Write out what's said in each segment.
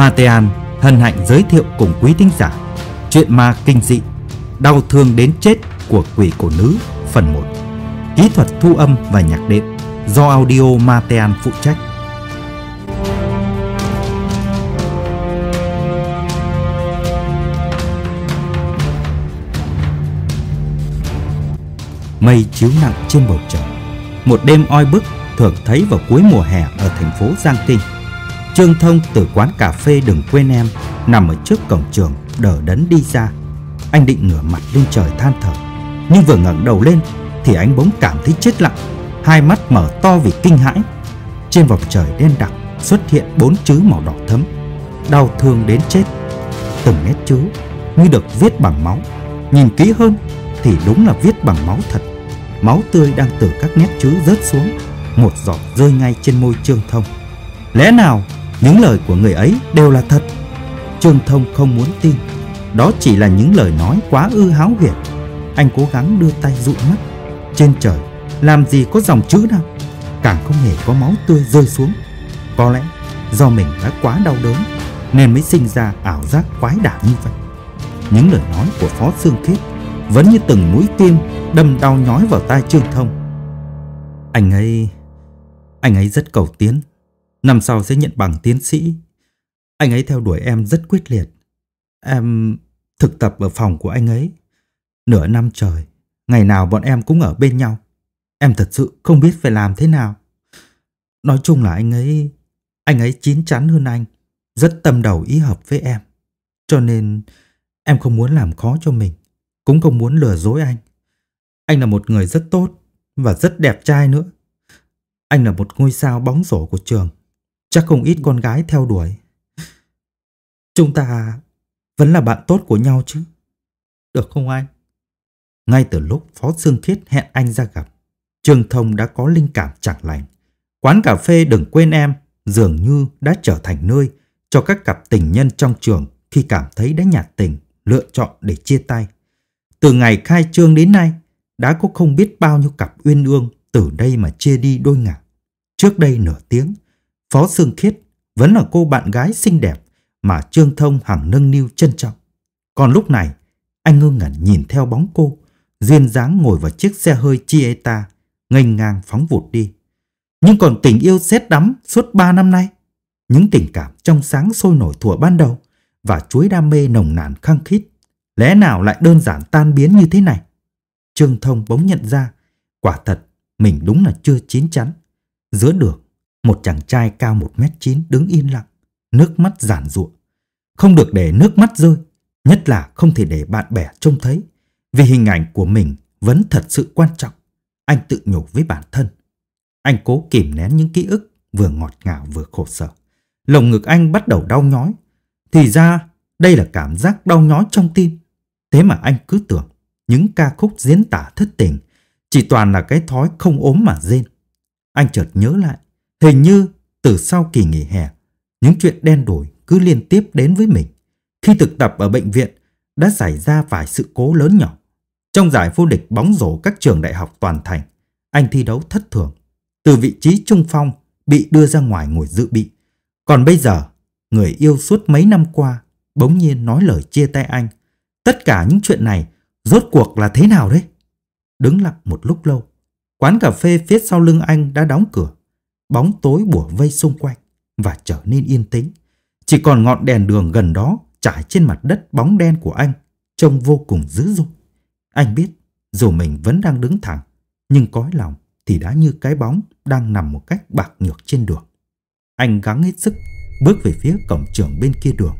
Matean hân hạnh giới thiệu cùng quý thính giả Chuyện ma kinh dị Đau thương đến chết của quỷ cổ nữ, phần 1 Kỹ thuật thu âm và nhạc đệm do audio Matean phụ trách. Mây chiếu nặng trên bầu trời. Một đêm oi bức thường thấy vào cuối mùa hè ở thành phố Giang Tinh. Trương Thông từ quán cà phê đừng quên em nằm ở trước cổng trường đờ đẫn đi ra. Anh định ngửa mặt lên trời than thở, nhưng vừa ngẩng đầu lên thì anh bỗng cảm thấy chết lặng, hai mắt mở to vì kinh hãi. Trên vòng trời đen đặc xuất hiện bốn chữ màu đỏ thấm, đau thương đến chết. Từng nét chữ như được viết bằng máu, nhìn kỹ hơn thì đúng là viết bằng máu thật. Máu tươi đang từ các nét chữ rớt xuống, một giọt rơi ngay trên môi Trương Thông. Lẽ nào những lời của người ấy đều là thật. Trương Thông không muốn tin. Đó chỉ là những lời nói quá ư háo huyền. Anh cố gắng đưa tay dụi mắt. Trên trời, làm gì có dòng chữ nào. Càng không hề có máu tươi rơi xuống. Có lẽ do mình đã quá đau đớn nên mới sinh ra ảo giác quái đản như vậy. Những lời nói của Phó Sương Khiết vẫn như từng mũi kim đâm đau nhói vào tai Trương Thông. Anh ấy... Anh ấy rất cầu tiến Năm sau sẽ nhận bằng tiến sĩ. Anh ấy theo đuổi em rất quyết liệt. Em thực tập ở phòng của anh ấy. Nửa năm trời, ngày nào bọn em cũng ở bên nhau. Em thật sự không biết phải làm thế nào. Nói chung là anh ấy, anh ấy chín chắn hơn anh, rất tâm đầu ý hợp với em. Cho nên em không muốn làm khó cho mình, cũng không muốn lừa dối anh. Anh là một người rất tốt và rất đẹp trai nữa. Anh là một ngôi sao bóng rổ của trường. Chắc không ít con gái theo đuổi. Chúng ta vẫn là bạn tốt của nhau chứ. Được không anh? Ngay từ lúc Phó Sương Khiết hẹn anh ra gặp, Trương Thông đã có linh cảm chẳng lành. Quán cà phê đừng quên em dường như đã trở thành nơi cho các cặp tình nhân trong trường khi cảm thấy đã nhạt tình, lựa chọn để chia tay. Từ ngày khai trương đến nay, đã có không biết bao nhiêu cặp uyên ương từ đây mà chia đi đôi ngả. Trước đây nửa tiếng, Phó Sương Khiết vẫn là cô bạn gái xinh đẹp mà Trương Thông hằng nâng niu trân trọng. Còn lúc này, anh ngơ ngẩn nhìn theo bóng cô, duyên dáng ngồi vào chiếc xe hơi Chieta, nghênh ngang phóng vụt đi. Nhưng còn tình yêu xét đắm suốt ba năm nay, những tình cảm trong sáng sôi nổi thuở ban đầu và chuối đam mê nồng nàn khăng khít, lẽ nào lại đơn giản tan biến như thế này? Trương Thông bỗng nhận ra, quả thật mình đúng là chưa chín chắn. Giữa đường, một chàng trai cao 1m9 đứng yên lặng, nước mắt giản ruộng. Không được để nước mắt rơi, nhất là không thể để bạn bè trông thấy, vì hình ảnh của mình vẫn thật sự quan trọng. Anh tự nhủ với bản thân. Anh cố kìm nén những ký ức vừa ngọt ngào vừa khổ sở. Lồng ngực anh bắt đầu đau nhói. Thì ra đây là cảm giác đau nhói trong tim. Thế mà anh cứ tưởng những ca khúc diễn tả thất tình chỉ toàn là cái thói không ốm mà rên. Anh chợt nhớ lại Hình như từ sau kỳ nghỉ hè, những chuyện đen đủi cứ liên tiếp đến với mình. Khi thực tập ở bệnh viện, đã xảy ra vài sự cố lớn nhỏ. Trong giải vô địch bóng rổ các trường đại học toàn thành, anh thi đấu thất thường. Từ vị trí trung phong bị đưa ra ngoài ngồi dự bị. Còn bây giờ, người yêu suốt mấy năm qua bỗng nhiên nói lời chia tay anh. Tất cả những chuyện này rốt cuộc là thế nào đấy? Đứng lặng một lúc lâu, quán cà phê phía sau lưng anh đã đóng cửa bóng tối bủa vây xung quanh và trở nên yên tĩnh. Chỉ còn ngọn đèn đường gần đó trải trên mặt đất bóng đen của anh trông vô cùng dữ dội. Anh biết dù mình vẫn đang đứng thẳng, nhưng cõi lòng thì đã như cái bóng đang nằm một cách bạc nhược trên đường. Anh gắng hết sức bước về phía cổng trường bên kia đường.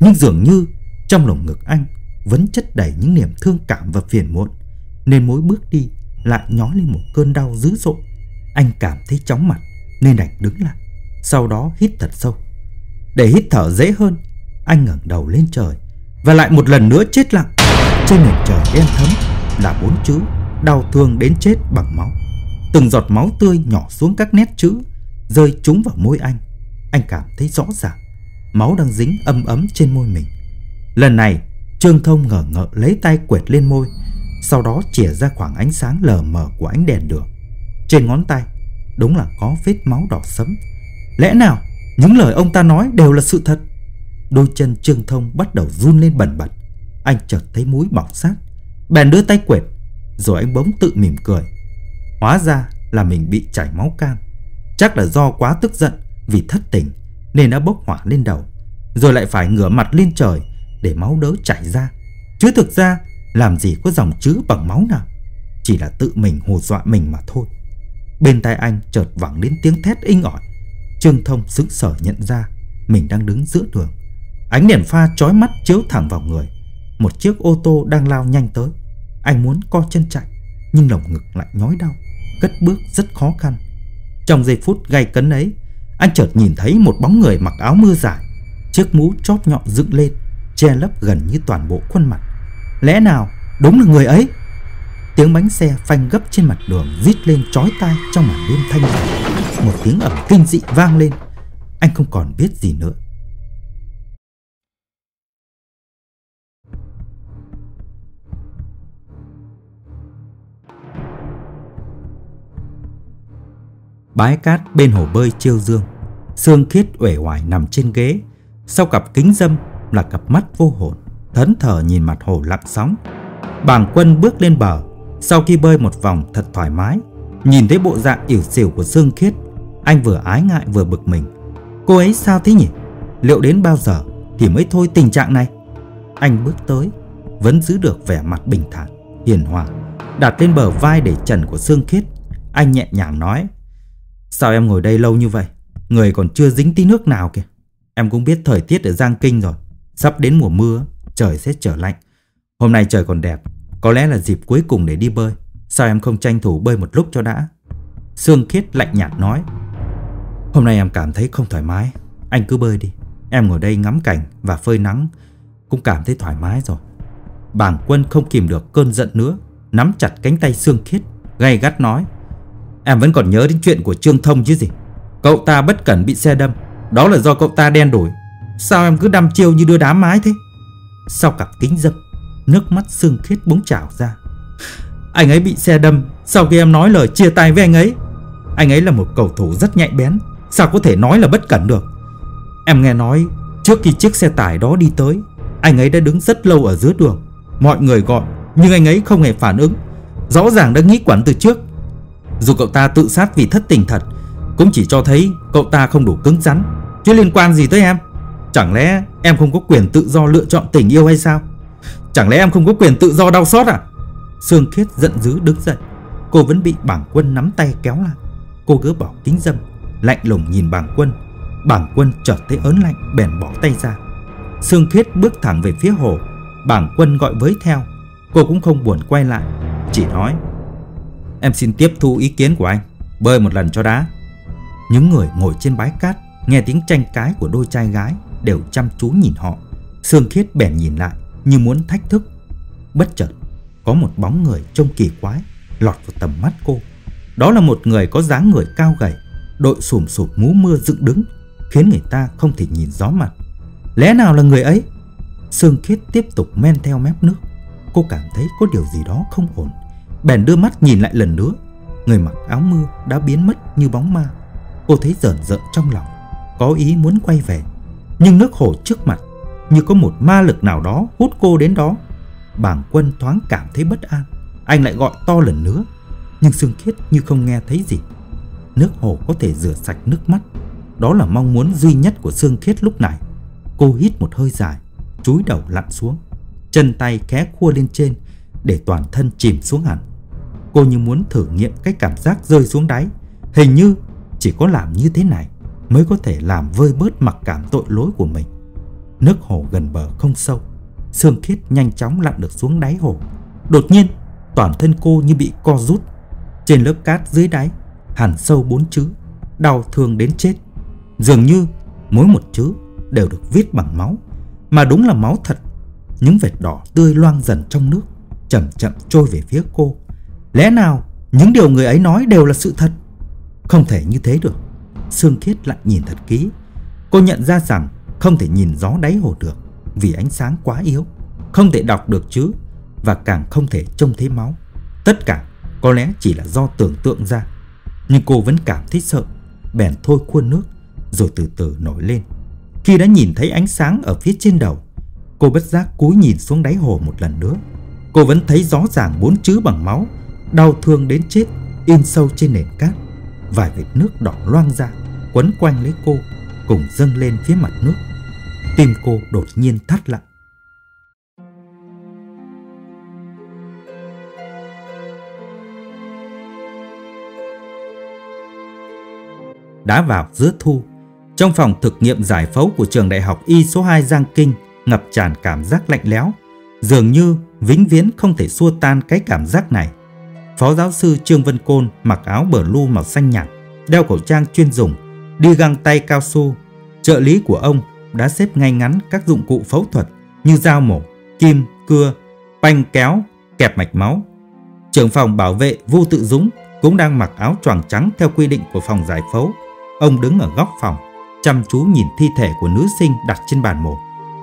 Nhưng dường như trong lồng ngực anh vẫn chất đầy những niềm thương cảm và phiền muộn, nên mỗi bước đi lại nhói lên một cơn đau dữ dội. Anh cảm thấy chóng mặt nên đành đứng lại. Sau đó hít thật sâu. Để hít thở dễ hơn, anh ngẩng đầu lên trời và lại một lần nữa chết lặng. Trên nền trời đen thấm là bốn chữ đau thương đến chết bằng máu. Từng giọt máu tươi nhỏ xuống các nét chữ, rơi trúng vào môi anh. Anh cảm thấy rõ ràng, máu đang dính âm ấm trên môi mình. Lần này, Trương Thông ngờ ngợ lấy tay quệt lên môi, sau đó chìa ra khoảng ánh sáng lờ mờ của ánh đèn đường. Trên ngón tay Đúng là có vết máu đỏ sẫm. Lẽ nào những lời ông ta nói đều là sự thật? Đôi chân Trương Thông bắt đầu run lên bần bật. Anh chợt thấy mũi bỏng sát. Bèn đưa tay quệt, Rồi anh bỗng tự mỉm cười. Hóa ra là mình bị chảy máu cam. Chắc là do quá tức giận Vì thất tình Nên đã bốc hỏa lên đầu, Rồi lại phải ngửa mặt lên trời Để máu đỡ chảy ra. Chứ thực ra làm gì có dòng chữ bằng máu nào. Chỉ là tự mình hù dọa mình mà thôi. Bên tai anh chợt vẳng đến tiếng thét inh ỏi. Trương Thông sững sờ nhận ra Mình đang đứng giữa đường. Ánh đèn pha chói mắt chiếu thẳng vào người. Một chiếc ô tô đang lao nhanh tới. Anh muốn co chân chạy, Nhưng lồng ngực lại nhói đau, Cất bước rất khó khăn. Trong giây phút gay cấn ấy, Anh chợt nhìn thấy một bóng người mặc áo mưa dài, Chiếc mũ chóp nhọn dựng lên, Che lấp gần như toàn bộ khuôn mặt. Lẽ nào đúng là người ấy? Tiếng bánh xe phanh gấp trên mặt đường Rít lên chói tai trong màn đêm thanh vắng Một tiếng ẩm kinh dị vang lên. Anh không còn biết gì nữa. Bãi cát bên hồ bơi chiêu dương. Sương khiết uể oải nằm trên ghế. Sau cặp kính dâm là cặp mắt vô hồn, Thẫn thờ nhìn mặt hồ lặng sóng. Bàng quân bước lên bờ. Sau khi bơi một vòng thật thoải mái, Nhìn thấy bộ dạng ỉu xỉu của Sương Khiết, Anh vừa ái ngại vừa bực mình. Cô ấy sao thế nhỉ? Liệu đến bao giờ thì mới thôi tình trạng này? Anh bước tới, Vẫn giữ được vẻ mặt bình thản, Hiền hòa, Đặt lên bờ vai để trần của Sương Khiết. Anh nhẹ nhàng nói, Sao em ngồi đây lâu như vậy? Người còn chưa dính tí nước nào kìa. Em cũng biết thời tiết ở Giang Kinh rồi, Sắp đến mùa mưa, Trời sẽ trở lạnh. Hôm nay trời còn đẹp có lẽ là dịp cuối cùng để đi bơi. Sao em không tranh thủ bơi một lúc cho đã? Sương Khiết lạnh nhạt nói. Hôm nay em cảm thấy không thoải mái. Anh cứ bơi đi. Em ngồi đây ngắm cảnh và phơi nắng. Cũng cảm thấy thoải mái rồi. Bảng quân không kìm được cơn giận nữa, Nắm chặt cánh tay Sương Khiết, Gay gắt nói. Em vẫn còn nhớ đến chuyện của Trương Thông chứ gì? Cậu ta bất cẩn bị xe đâm. Đó là do cậu ta đen đổi Sao em cứ đăm chiêu như đưa đám mái thế? Sau cặp kính dâm Nước mắt xương Khiết bỗng trào ra. Anh ấy bị xe đâm, Sau khi em nói lời chia tay với anh ấy Anh ấy là một cầu thủ rất nhạy bén, Sao có thể nói là bất cẩn được? Em nghe nói, Trước khi chiếc xe tải đó đi tới, Anh ấy đã đứng rất lâu ở giữa đường. Mọi người gọi, Nhưng anh ấy không hề phản ứng. Rõ ràng đã nghĩ quẩn từ trước. Dù cậu ta tự sát vì thất tình thật, Cũng chỉ cho thấy cậu ta không đủ cứng rắn. Chứ liên quan gì tới em? Chẳng lẽ em không có quyền tự do lựa chọn tình yêu hay sao? Chẳng lẽ em không có quyền tự do đau xót à? Sương Khiết giận dữ đứng dậy. Cô vẫn bị bảng quân nắm tay kéo lại. Cô gỡ bỏ kính dâm, Lạnh lùng nhìn bảng quân. Bảng quân chợt thấy ớn lạnh, bèn bỏ tay ra. Sương Khiết bước thẳng về phía hồ. Bảng quân gọi với theo. Cô cũng không buồn quay lại, Chỉ nói, Em xin tiếp thu ý kiến của anh. Bơi một lần cho đá. Những người ngồi trên bãi cát, Nghe tiếng tranh cãi của đôi trai gái, Đều chăm chú nhìn họ. Sương khiết bèn nhìn lại như muốn thách thức. Bất chợt, Có một bóng người trông kỳ quái Lọt vào tầm mắt cô. Đó là một người có dáng người cao gầy, Đội sùm sụp mũ mưa dựng đứng, Khiến người ta không thể nhìn rõ mặt. Lẽ nào là người ấy? Sương khiết tiếp tục men theo mép nước. Cô cảm thấy có điều gì đó không ổn. Bèn đưa mắt nhìn lại lần nữa. Người mặc áo mưa đã biến mất như bóng ma. Cô thấy rờn rợn trong lòng, Có ý muốn quay về. Nhưng nước hồ trước mặt như có một ma lực nào đó hút cô đến đó. Bàng quân thoáng cảm thấy bất an. Anh lại gọi to lần nữa, Nhưng Sương Khiết như không nghe thấy gì. Nước hồ có thể rửa sạch nước mắt. Đó là mong muốn duy nhất của Sương Khiết lúc này. Cô hít một hơi dài, Chúi đầu lặn xuống, Chân tay khé khua lên trên Để toàn thân chìm xuống hẳn. Cô như muốn thử nghiệm cái cảm giác rơi xuống đáy. Hình như chỉ có làm như thế này Mới có thể làm vơi bớt mặc cảm tội lỗi của mình. Nước hồ gần bờ không sâu Sương khiết nhanh chóng lặn được xuống đáy hồ Đột nhiên, Toàn thân cô như bị co rút Trên lớp cát dưới đáy, Hẳn sâu bốn chữ, Đau thương đến chết Dường như mỗi một chữ đều được viết bằng máu, Mà đúng là máu thật Những vệt đỏ tươi loang dần trong nước, Chậm chậm trôi về phía cô Lẽ nào những điều người ấy nói đều là sự thật? Không thể như thế được. Sương Khiết lại nhìn thật kỹ. Cô nhận ra rằng không thể nhìn gió đáy hồ được vì ánh sáng quá yếu. Không thể đọc được chữ và càng không thể trông thấy máu. Tất cả có lẽ chỉ là do tưởng tượng ra. Nhưng cô vẫn cảm thấy sợ. Bèn thôi khuôn nước rồi từ từ nổi lên. Khi Khi đã nhìn thấy ánh sáng ở phía trên đầu, cô bất giác cúi nhìn xuống đáy hồ một lần nữa. Cô vẫn thấy rõ ràng bốn chữ bằng máu, đau thương đến chết, in sâu trên nền cát. Vài vệt nước đỏ loang ra, quấn quanh lấy cô, cùng dâng lên phía mặt nước. Tim cô đột nhiên thắt lại. Đã vào giữa thu, trong phòng thực nghiệm giải phẫu của trường đại học Y số 2 Giang Kinh ngập tràn cảm giác lạnh lẽo, dường như vĩnh viễn không thể xua tan cái cảm giác này. Phó giáo sư Trương Vân Côn mặc áo bờ lu màu xanh nhạt, đeo khẩu trang chuyên dùng, đi găng tay cao su. Trợ lý của ông đã xếp ngay ngắn các dụng cụ phẫu thuật như dao mổ, kim, cưa, banh kéo, kẹp mạch máu. Trưởng phòng bảo vệ Vu Tự Dũng cũng đang mặc áo choàng trắng theo quy định của phòng giải phẫu. Ông đứng ở góc phòng, chăm chú nhìn thi thể của nữ sinh đặt trên bàn mổ,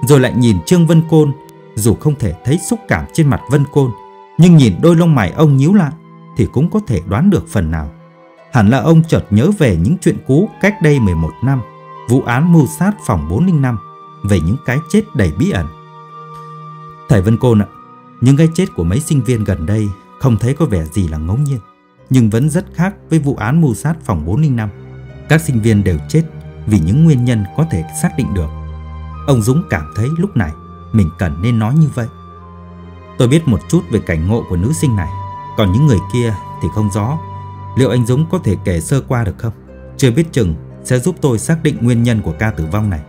rồi lại nhìn Trương Vân Côn, dù không thể thấy xúc cảm trên mặt Vân Côn, nhưng nhìn đôi lông mày ông nhíu lại thì cũng có thể đoán được phần nào. Hẳn là ông chợt nhớ về những chuyện cũ cách đây 11 năm, vụ án mưu sát phòng 405, về những cái chết đầy bí ẩn. Thầy Vân Côn ạ, những cái chết của mấy sinh viên gần đây không thấy có vẻ gì là ngẫu nhiên, nhưng vẫn rất khác với vụ án mưu sát phòng 405. Các sinh viên đều chết vì những nguyên nhân có thể xác định được. Ông Dũng cảm thấy lúc này mình cần nên nói như vậy. Tôi biết một chút về cảnh ngộ của nữ sinh này, còn những người kia thì không rõ. Liệu anh Dũng có thể kể sơ qua được không? Chưa biết chừng sẽ giúp tôi xác định nguyên nhân của ca tử vong này.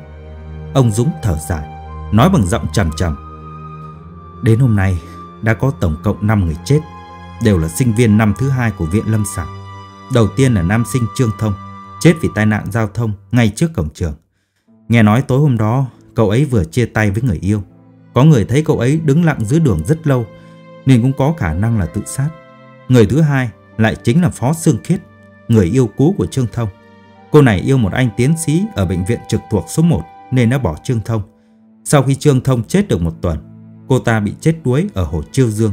Ông Dũng thở dài, nói bằng giọng trầm trầm. Đến hôm nay đã có tổng cộng 5 người chết, đều là sinh viên năm thứ hai của Viện Lâm sản. Đầu tiên là nam sinh Trương Thông, chết vì tai nạn giao thông ngay trước cổng trường. Nghe nói tối hôm đó cậu ấy vừa chia tay với người yêu. Có người thấy cậu ấy đứng lặng dưới đường rất lâu nên cũng có khả năng là tự sát. Người thứ hai lại chính là Phó Sương Khiết, người yêu cũ của Trương Thông. Cô này yêu một anh tiến sĩ ở bệnh viện trực thuộc số 1 nên đã bỏ Trương Thông. Sau khi Trương Thông chết được một tuần, cô ta bị chết đuối ở hồ Chiêu Dương.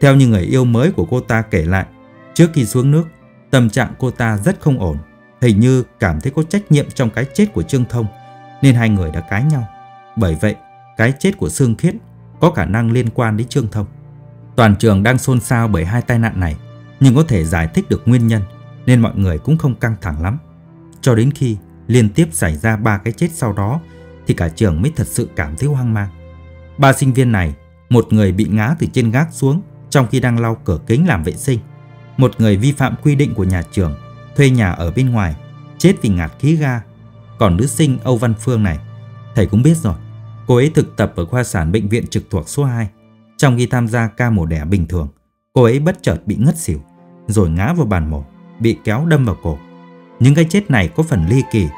Theo như người yêu mới của cô ta kể lại, trước khi xuống nước, tâm trạng cô ta rất không ổn hình như cảm thấy có trách nhiệm trong cái chết của Trương Thông, nên hai người đã cãi nhau. Bởi vậy, cái chết của Sương Khiết có khả năng liên quan đến Trương Thông. Toàn trường đang xôn xao bởi hai tai nạn này, nhưng có thể giải thích được nguyên nhân, nên mọi người cũng không căng thẳng lắm. Cho đến khi liên tiếp xảy ra ba cái chết sau đó, thì cả trường mới thật sự cảm thấy hoang mang. Ba sinh viên này, một người bị ngã từ trên gác xuống trong khi đang lau cửa kính làm vệ sinh. Một người vi phạm quy định của nhà trường thuê nhà ở bên ngoài, chết vì ngạt khí ga. Còn nữ sinh Âu Văn Phương này, thầy cũng biết rồi, cô ấy thực tập ở khoa sản bệnh viện trực thuộc số 2. Trong khi tham gia ca mổ đẻ bình thường, cô ấy bất chợt bị ngất xỉu, rồi ngã vào bàn mổ, bị kéo đâm vào cổ. Những cái chết này có phần ly kỳ,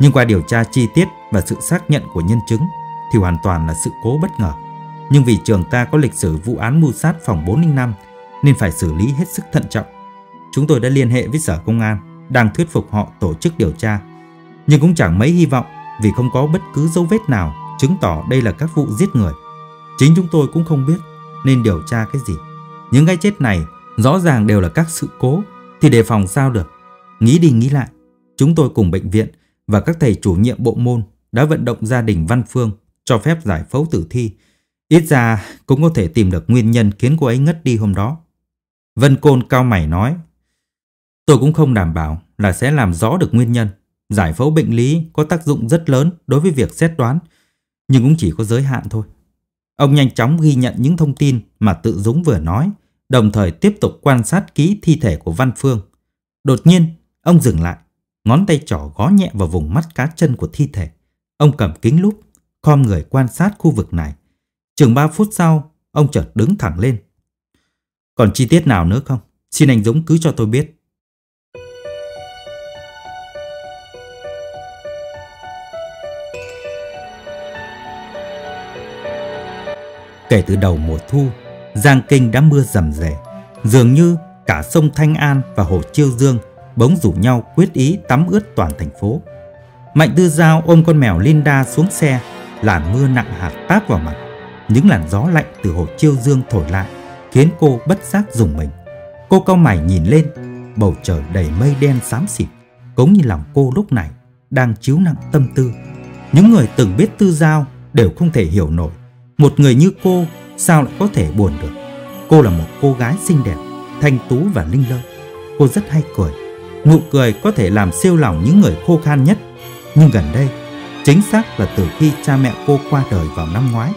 nhưng qua điều tra chi tiết và sự xác nhận của nhân chứng thì hoàn toàn là sự cố bất ngờ. Nhưng vì trường ta có lịch sử vụ án mưu sát phòng 405 nên phải xử lý hết sức thận trọng. Chúng tôi đã liên hệ với sở công an, đang thuyết phục họ tổ chức điều tra. Nhưng cũng chẳng mấy hy vọng vì không có bất cứ dấu vết nào chứng tỏ đây là các vụ giết người. Chính chúng tôi cũng không biết nên điều tra cái gì. Những cái chết này rõ ràng đều là các sự cố thì đề phòng sao được. Nghĩ đi nghĩ lại, chúng tôi cùng bệnh viện và các thầy chủ nhiệm bộ môn đã vận động gia đình Văn Phương cho phép giải phẫu tử thi. Ít ra cũng có thể tìm được nguyên nhân khiến cô ấy ngất đi hôm đó. Vân Côn cao mày nói Tôi cũng không đảm bảo là sẽ làm rõ được nguyên nhân. Giải phẫu bệnh lý có tác dụng rất lớn đối với việc xét đoán, nhưng cũng chỉ có giới hạn thôi. Ông nhanh chóng ghi nhận những thông tin mà tự Dũng vừa nói, đồng thời tiếp tục quan sát kỹ thi thể của Văn Phương. Đột nhiên, ông dừng lại, ngón tay trỏ gó nhẹ vào vùng mắt cá chân của thi thể. Ông cầm kính lúp, khom người quan sát khu vực này. Chừng 3 phút sau, ông chợt đứng thẳng lên. Còn chi tiết nào nữa không? Xin anh Dũng cứ cho tôi biết. Kể từ đầu mùa thu, Giang Kinh đã mưa rầm rề. Dường như cả sông Thanh An và hồ Chiêu Dương bỗng rủ nhau quyết ý tắm ướt toàn thành phố. Mạnh Tư Giao ôm con mèo Linda xuống xe, làn mưa nặng hạt táp vào mặt. Những làn gió lạnh từ hồ Chiêu Dương thổi lại, khiến cô bất giác dùng mình. Cô cau mày nhìn lên, bầu trời đầy mây đen xám xịt, cũng như lòng cô lúc này đang chiếu nặng tâm tư. Những người từng biết Tư Giao đều không thể hiểu nổi. Một người như cô sao lại có thể buồn được. Cô là một cô gái xinh đẹp, thanh tú và linh lơ. Cô rất hay cười. Nụ cười có thể làm siêu lòng những người khô khan nhất. Nhưng gần đây, chính xác là từ khi cha mẹ cô qua đời vào năm ngoái,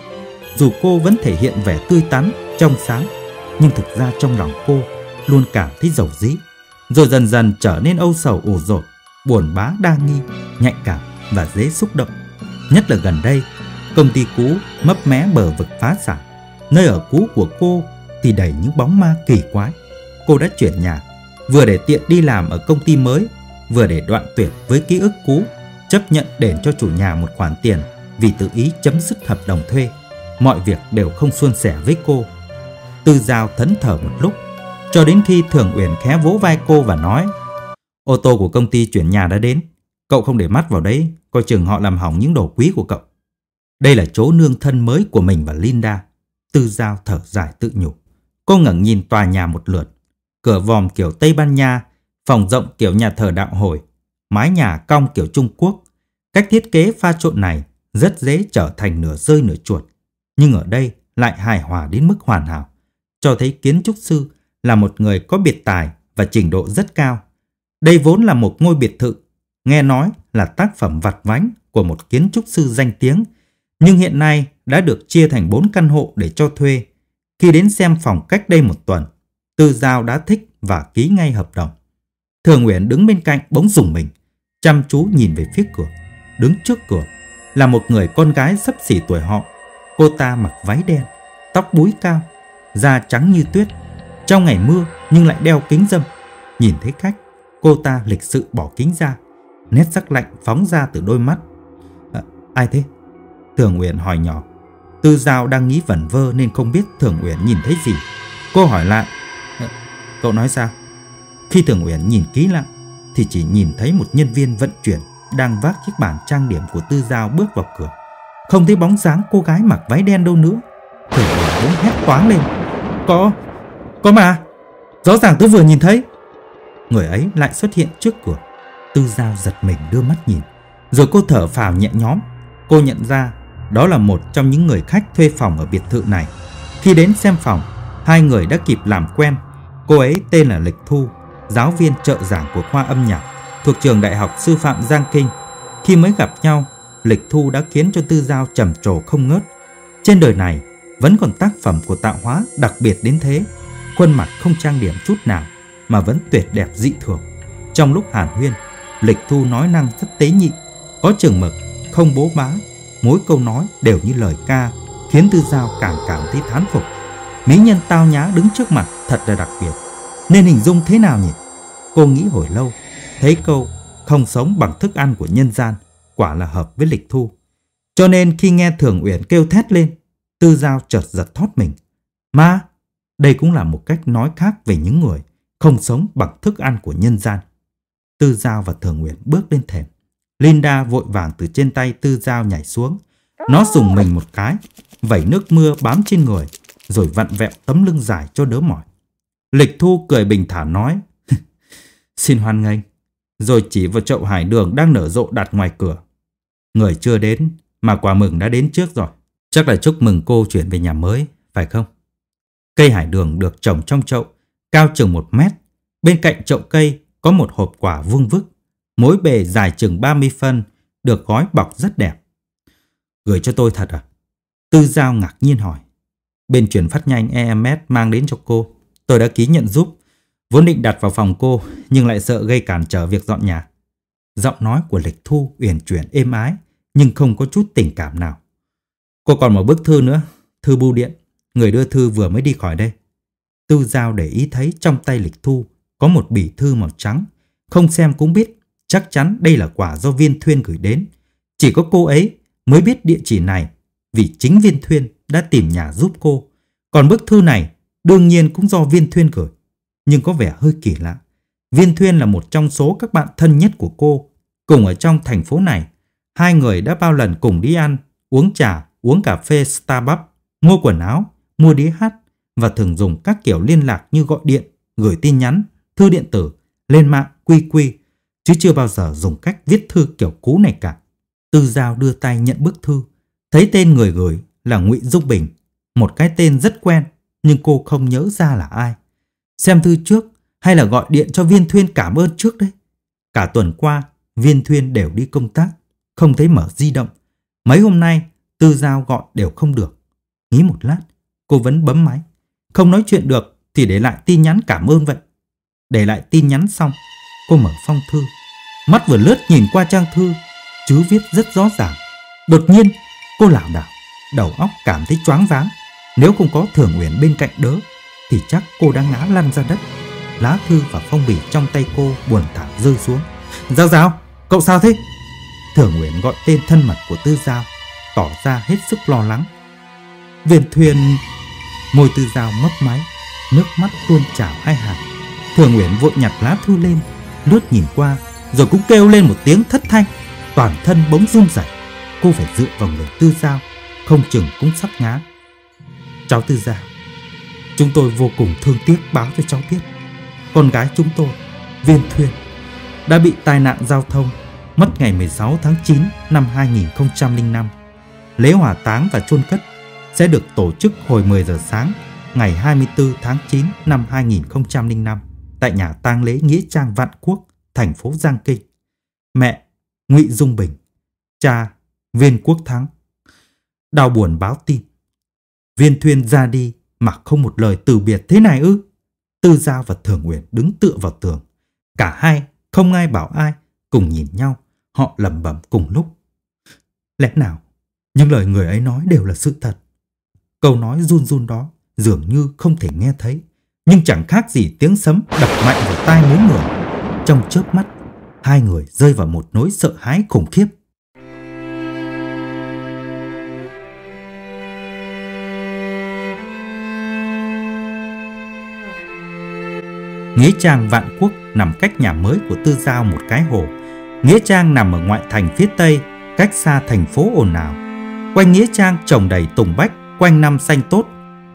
dù cô vẫn thể hiện vẻ tươi tắn, trong sáng, nhưng thực ra trong lòng cô luôn cảm thấy dầu dĩ, rồi dần dần trở nên âu sầu ủ rột, buồn bã đa nghi, nhạy cảm và dễ xúc động. Nhất là gần đây, công ty cũ mấp mé bờ vực phá sản, nơi ở cũ của cô thì đầy những bóng ma kỳ quái. Cô đã chuyển nhà, vừa để tiện đi làm ở công ty mới, vừa để đoạn tuyệt với ký ức cũ, chấp nhận đền cho chủ nhà một khoản tiền vì tự ý chấm dứt hợp đồng thuê. Mọi việc đều không suôn sẻ với cô. Tư Giao thẫn thờ một lúc, cho đến khi Thường Uyển khẽ vỗ vai cô và nói Ô tô của công ty chuyển nhà đã đến, cậu không để mắt vào đấy, coi chừng họ làm hỏng những đồ quý của cậu. Đây là chỗ nương thân mới của mình và Linda. Tư Giao thở dài tự nhủ. Cô ngẩng nhìn tòa nhà một lượt. Cửa vòm kiểu Tây Ban Nha, phòng rộng kiểu nhà thờ đạo hồi, mái nhà cong kiểu Trung Quốc. Cách thiết kế pha trộn này rất dễ trở thành nửa rơi nửa chuột. Nhưng ở đây lại hài hòa đến mức hoàn hảo. Cho thấy kiến trúc sư là một người có biệt tài và trình độ rất cao. Đây vốn là một ngôi biệt thự, nghe nói là tác phẩm vặt vánh của một kiến trúc sư danh tiếng, nhưng hiện nay đã được chia thành 4 căn hộ để cho thuê. Khi đến xem phòng cách đây một tuần, Tư Giao đã thích và ký ngay hợp đồng. Thường Nguyễn đứng bên cạnh bỗng dùng mình, chăm chú nhìn về phía cửa. Đứng trước cửa là một người con gái sắp xỉ tuổi họ. Cô ta mặc váy đen, tóc búi cao, da trắng như tuyết. Trong ngày mưa nhưng lại đeo kính dâm. Nhìn thấy khách, cô ta lịch sự bỏ kính ra. Nét sắc lạnh phóng ra từ đôi mắt. À, ai thế? Thường Nguyễn hỏi nhỏ. Tư Giao đang nghĩ vẩn vơ nên không biết Thường Uyển nhìn thấy gì. Cô hỏi lại. Cậu nói sao? Khi Thường Uyển nhìn kỹ lại thì chỉ nhìn thấy một nhân viên vận chuyển đang vác chiếc bàn trang điểm của Tư Giao bước vào cửa. Không thấy bóng dáng cô gái mặc váy đen đâu nữa. Thường Uyển muốn hét toáng lên. Có, có mà, rõ ràng tôi vừa nhìn thấy. Người ấy lại xuất hiện trước cửa. Tư Giao giật mình đưa mắt nhìn. Rồi cô thở phào nhẹ nhõm. Cô nhận ra đó là một trong những người khách thuê phòng ở biệt thự này. Khi đến xem phòng, hai người đã kịp làm quen. Cô ấy tên là Lịch Thu, giáo viên trợ giảng của khoa âm nhạc thuộc trường Đại học Sư phạm Giang Kinh. Khi mới gặp nhau, Lịch Thu đã khiến cho Tư Giao trầm trồ không ngớt. Trên đời này, vẫn còn tác phẩm của tạo hóa đặc biệt đến thế. Khuôn mặt không trang điểm chút nào mà vẫn tuyệt đẹp dị thường. Trong lúc hàn huyên, Lịch Thu nói năng rất tế nhị, có chừng mực, không bố bá. Mỗi câu nói đều như lời ca, khiến Tư Giao càng cảm thấy thán phục. Mỹ nhân tao nhã đứng trước mặt thật là đặc biệt. Nên hình dung thế nào nhỉ? Cô nghĩ hồi lâu, thấy câu không sống bằng thức ăn của nhân gian quả là hợp với Lịch Thu. Cho nên khi nghe Thường Uyển kêu thét lên, Tư Giao chợt giật thót mình. Mà, đây cũng là một cách nói khác về những người không sống bằng thức ăn của nhân gian. Tư Giao và Thường uyển bước lên thềm. Linda vội vàng từ trên tay Tư Giao nhảy xuống. Nó dùng mình một cái, vẩy nước mưa bám trên người, rồi vặn vẹo tấm lưng dài cho đỡ mỏi. Lịch Thu cười bình thản nói, Xin hoan nghênh, rồi chỉ vào chậu hải đường đang nở rộ đặt ngoài cửa. Người chưa đến, mà quà mừng đã đến trước rồi. Chắc là chúc mừng cô chuyển về nhà mới, phải không? Cây hải đường được trồng trong chậu, cao chừng một mét. Bên cạnh chậu cây có một hộp quả vuông vức. Mỗi bề dài chừng 30 phân, được gói bọc rất đẹp. Gửi cho tôi thật à? Tư Giao ngạc nhiên hỏi. Bên chuyển phát nhanh EMS mang đến cho cô. Tôi đã ký nhận giúp. Vốn định đặt vào phòng cô, nhưng lại sợ gây cản trở việc dọn nhà. Giọng nói của Lịch Thu uyển chuyển êm ái, nhưng không có chút tình cảm nào. Cô còn một bức thư nữa, thư bưu điện. Người đưa thư vừa mới đi khỏi đây. Tư Giao để ý thấy trong tay Lịch Thu có một bì thư màu trắng. Không xem cũng biết, chắc chắn đây là quả do Viên Thuyên gửi đến. Chỉ có cô ấy mới biết địa chỉ này vì chính Viên Thuyên đã tìm nhà giúp cô. Còn bức thư này đương nhiên cũng do Viên Thuyên gửi. Nhưng có vẻ hơi kỳ lạ. Viên Thuyên là một trong số các bạn thân nhất của cô. Cùng ở trong thành phố này, hai người đã bao lần cùng đi ăn, uống trà, uống cà phê Starbucks, mua quần áo, mua đĩa hát và thường dùng các kiểu liên lạc như gọi điện, gửi tin nhắn, thư điện tử, lên mạng, quy quy, chứ chưa bao giờ dùng cách viết thư kiểu cũ này cả. Tư Giao đưa tay nhận bức thư, thấy tên người gửi là Ngụy Dung Bình, một cái tên rất quen nhưng cô không nhớ ra là ai. Xem thư trước hay là gọi điện cho Viên Thuyên cảm ơn trước đấy. Cả tuần qua, Viên Thuyên đều đi công tác, không thấy mở di động. Mấy hôm nay, Tư Giao gọi đều không được. Nghĩ một lát, cô vẫn bấm máy. Không nói chuyện được thì để lại tin nhắn cảm ơn vậy. Để lại tin nhắn xong, cô mở phong thư. Mắt vừa lướt nhìn qua trang thư, chứ viết rất rõ ràng. Đột nhiên, cô lảo đảo, đầu óc cảm thấy choáng váng. Nếu không có Thường Uyển bên cạnh đỡ, thì chắc cô đã ngã lăn ra đất. Lá thư và phong bì trong tay cô buồn thả rơi xuống. Giao Giao, cậu sao thế? Thường Uyển gọi tên thân mật của Tư Giao, tỏ ra hết sức lo lắng. Viên thuyền... Môi Tư Giao mấp máy, nước mắt tuôn trào hai hàng. Thường Uyển vội nhặt lá thư lên, lướt nhìn qua, rồi cũng kêu lên một tiếng thất thanh. Toàn thân bỗng run rẩy. Cô phải dựa vào người Tư Giao, không chừng cũng sắp ngã. Cháu Tư Giao, chúng tôi vô cùng thương tiếc báo cho cháu biết. Con gái chúng tôi, Viên Thuyền, đã bị tai nạn giao thông mất ngày 16 tháng 9 năm 2005. Lễ hỏa táng và chôn cất sẽ được tổ chức hồi 10 giờ sáng ngày 24 tháng 9 năm 2005 tại nhà tang lễ Nghĩa Trang Vạn Quốc, thành phố Giang Kinh. Mẹ Ngụy Dung Bình, cha Viên Quốc Thắng. Đau buồn báo tin. Viên Thuyên ra đi mà không một lời từ biệt thế này ư? Tư Giao và Thường Uyển đứng tựa vào tường. Cả hai không ai bảo ai, cùng nhìn nhau, họ lẩm bẩm cùng lúc. Lẽ nào, những lời người ấy nói đều là sự thật. Câu nói run run đó dường như không thể nghe thấy, nhưng chẳng khác gì tiếng sấm đập mạnh vào tai mỗi người. Trong chớp mắt, hai người rơi vào một nỗi sợ hãi khủng khiếp. Nghĩa trang Vạn Quốc nằm cách nhà mới của Tư Giao một cái hồ. Nghĩa trang nằm ở ngoại thành phía tây, cách xa thành phố ồn ào. Quanh Nghĩa trang trồng đầy tùng bách, quanh năm xanh tốt.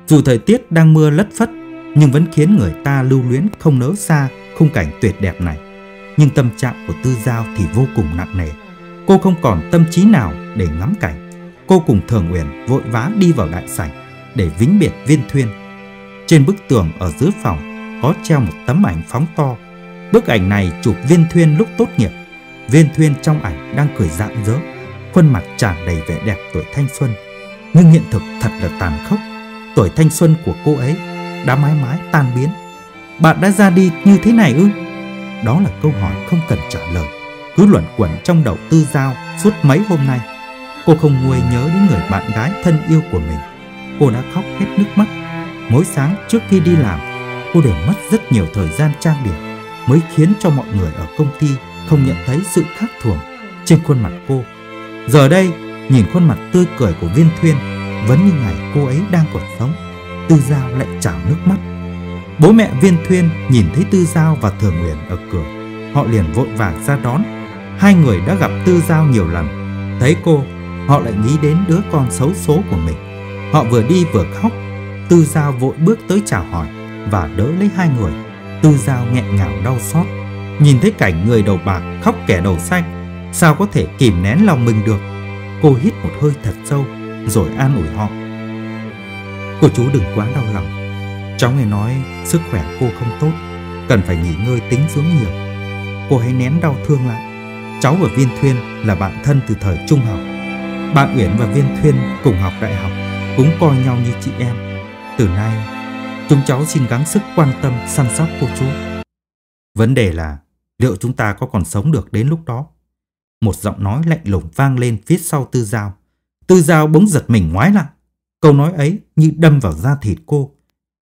Dù thời tiết đang mưa lất phất, nhưng vẫn khiến người ta lưu luyến không nỡ xa khung cảnh tuyệt đẹp này. Nhưng tâm trạng của Tư Giao thì vô cùng nặng nề. Cô không còn tâm trí nào để ngắm cảnh. Cô cùng Thường Uyển vội vã đi vào đại sảnh để vĩnh biệt Viên Thuyên. Trên bức tường ở dưới phòng có treo một tấm ảnh phóng to. Bức ảnh này chụp Viên Thuyên lúc tốt nghiệp. Viên Thuyên trong ảnh đang cười rạng rỡ, khuôn mặt tràn đầy vẻ đẹp tuổi thanh xuân. Nhưng hiện thực thật là tàn khốc. Tuổi thanh xuân của cô ấy đã mãi mãi tan biến. Bạn đã ra đi như thế này ư? Đó là câu hỏi không cần trả lời. Cứ luẩn quẩn trong đầu tư giao suốt mấy hôm nay. Cô không nguôi nhớ đến người bạn gái thân yêu của mình. Cô đã khóc hết nước mắt. Mỗi sáng trước khi đi làm, cô đều mất rất nhiều thời gian trang điểm mới khiến cho mọi người ở công ty không nhận thấy sự khác thường trên khuôn mặt cô. Giờ đây, nhìn khuôn mặt tươi cười của Viên Thuyên vẫn như ngày cô ấy đang còn sống, Tư Giao lại trào nước mắt. Bố mẹ Viên Thuyên nhìn thấy Tư Giao và Thường Nguyễn ở cửa, họ liền vội vàng ra đón. Hai người đã gặp Tư Giao nhiều lần, thấy cô, họ lại nghĩ đến đứa con xấu số của mình. Họ vừa đi vừa khóc, Tư Giao vội bước tới chào hỏi và đỡ lấy hai người. Tư Giao nghẹn ngào đau xót, nhìn thấy cảnh người đầu bạc khóc kẻ đầu xanh, sao có thể kìm nén lòng mình được. Cô hít một hơi thật sâu, rồi an ủi họ. Cô chú đừng quá đau lòng. Cháu nghe nói sức khỏe cô không tốt, cần phải nghỉ ngơi tính dưỡng nhiều. Cô hãy nén đau thương lại. Cháu và Viên Thuyên là bạn thân từ thời trung học. Bạn Uyển và Viên Thuyên cùng học đại học, cũng coi nhau như chị em. Từ nay Chúng cháu xin gắng sức quan tâm săn sóc cô chú. Vấn đề là liệu chúng ta có còn sống được đến lúc đó? Một giọng nói lạnh lùng vang lên phía sau Tư Giao. Tư Giao bỗng giật mình ngoái lại. Câu nói ấy như đâm vào da thịt cô.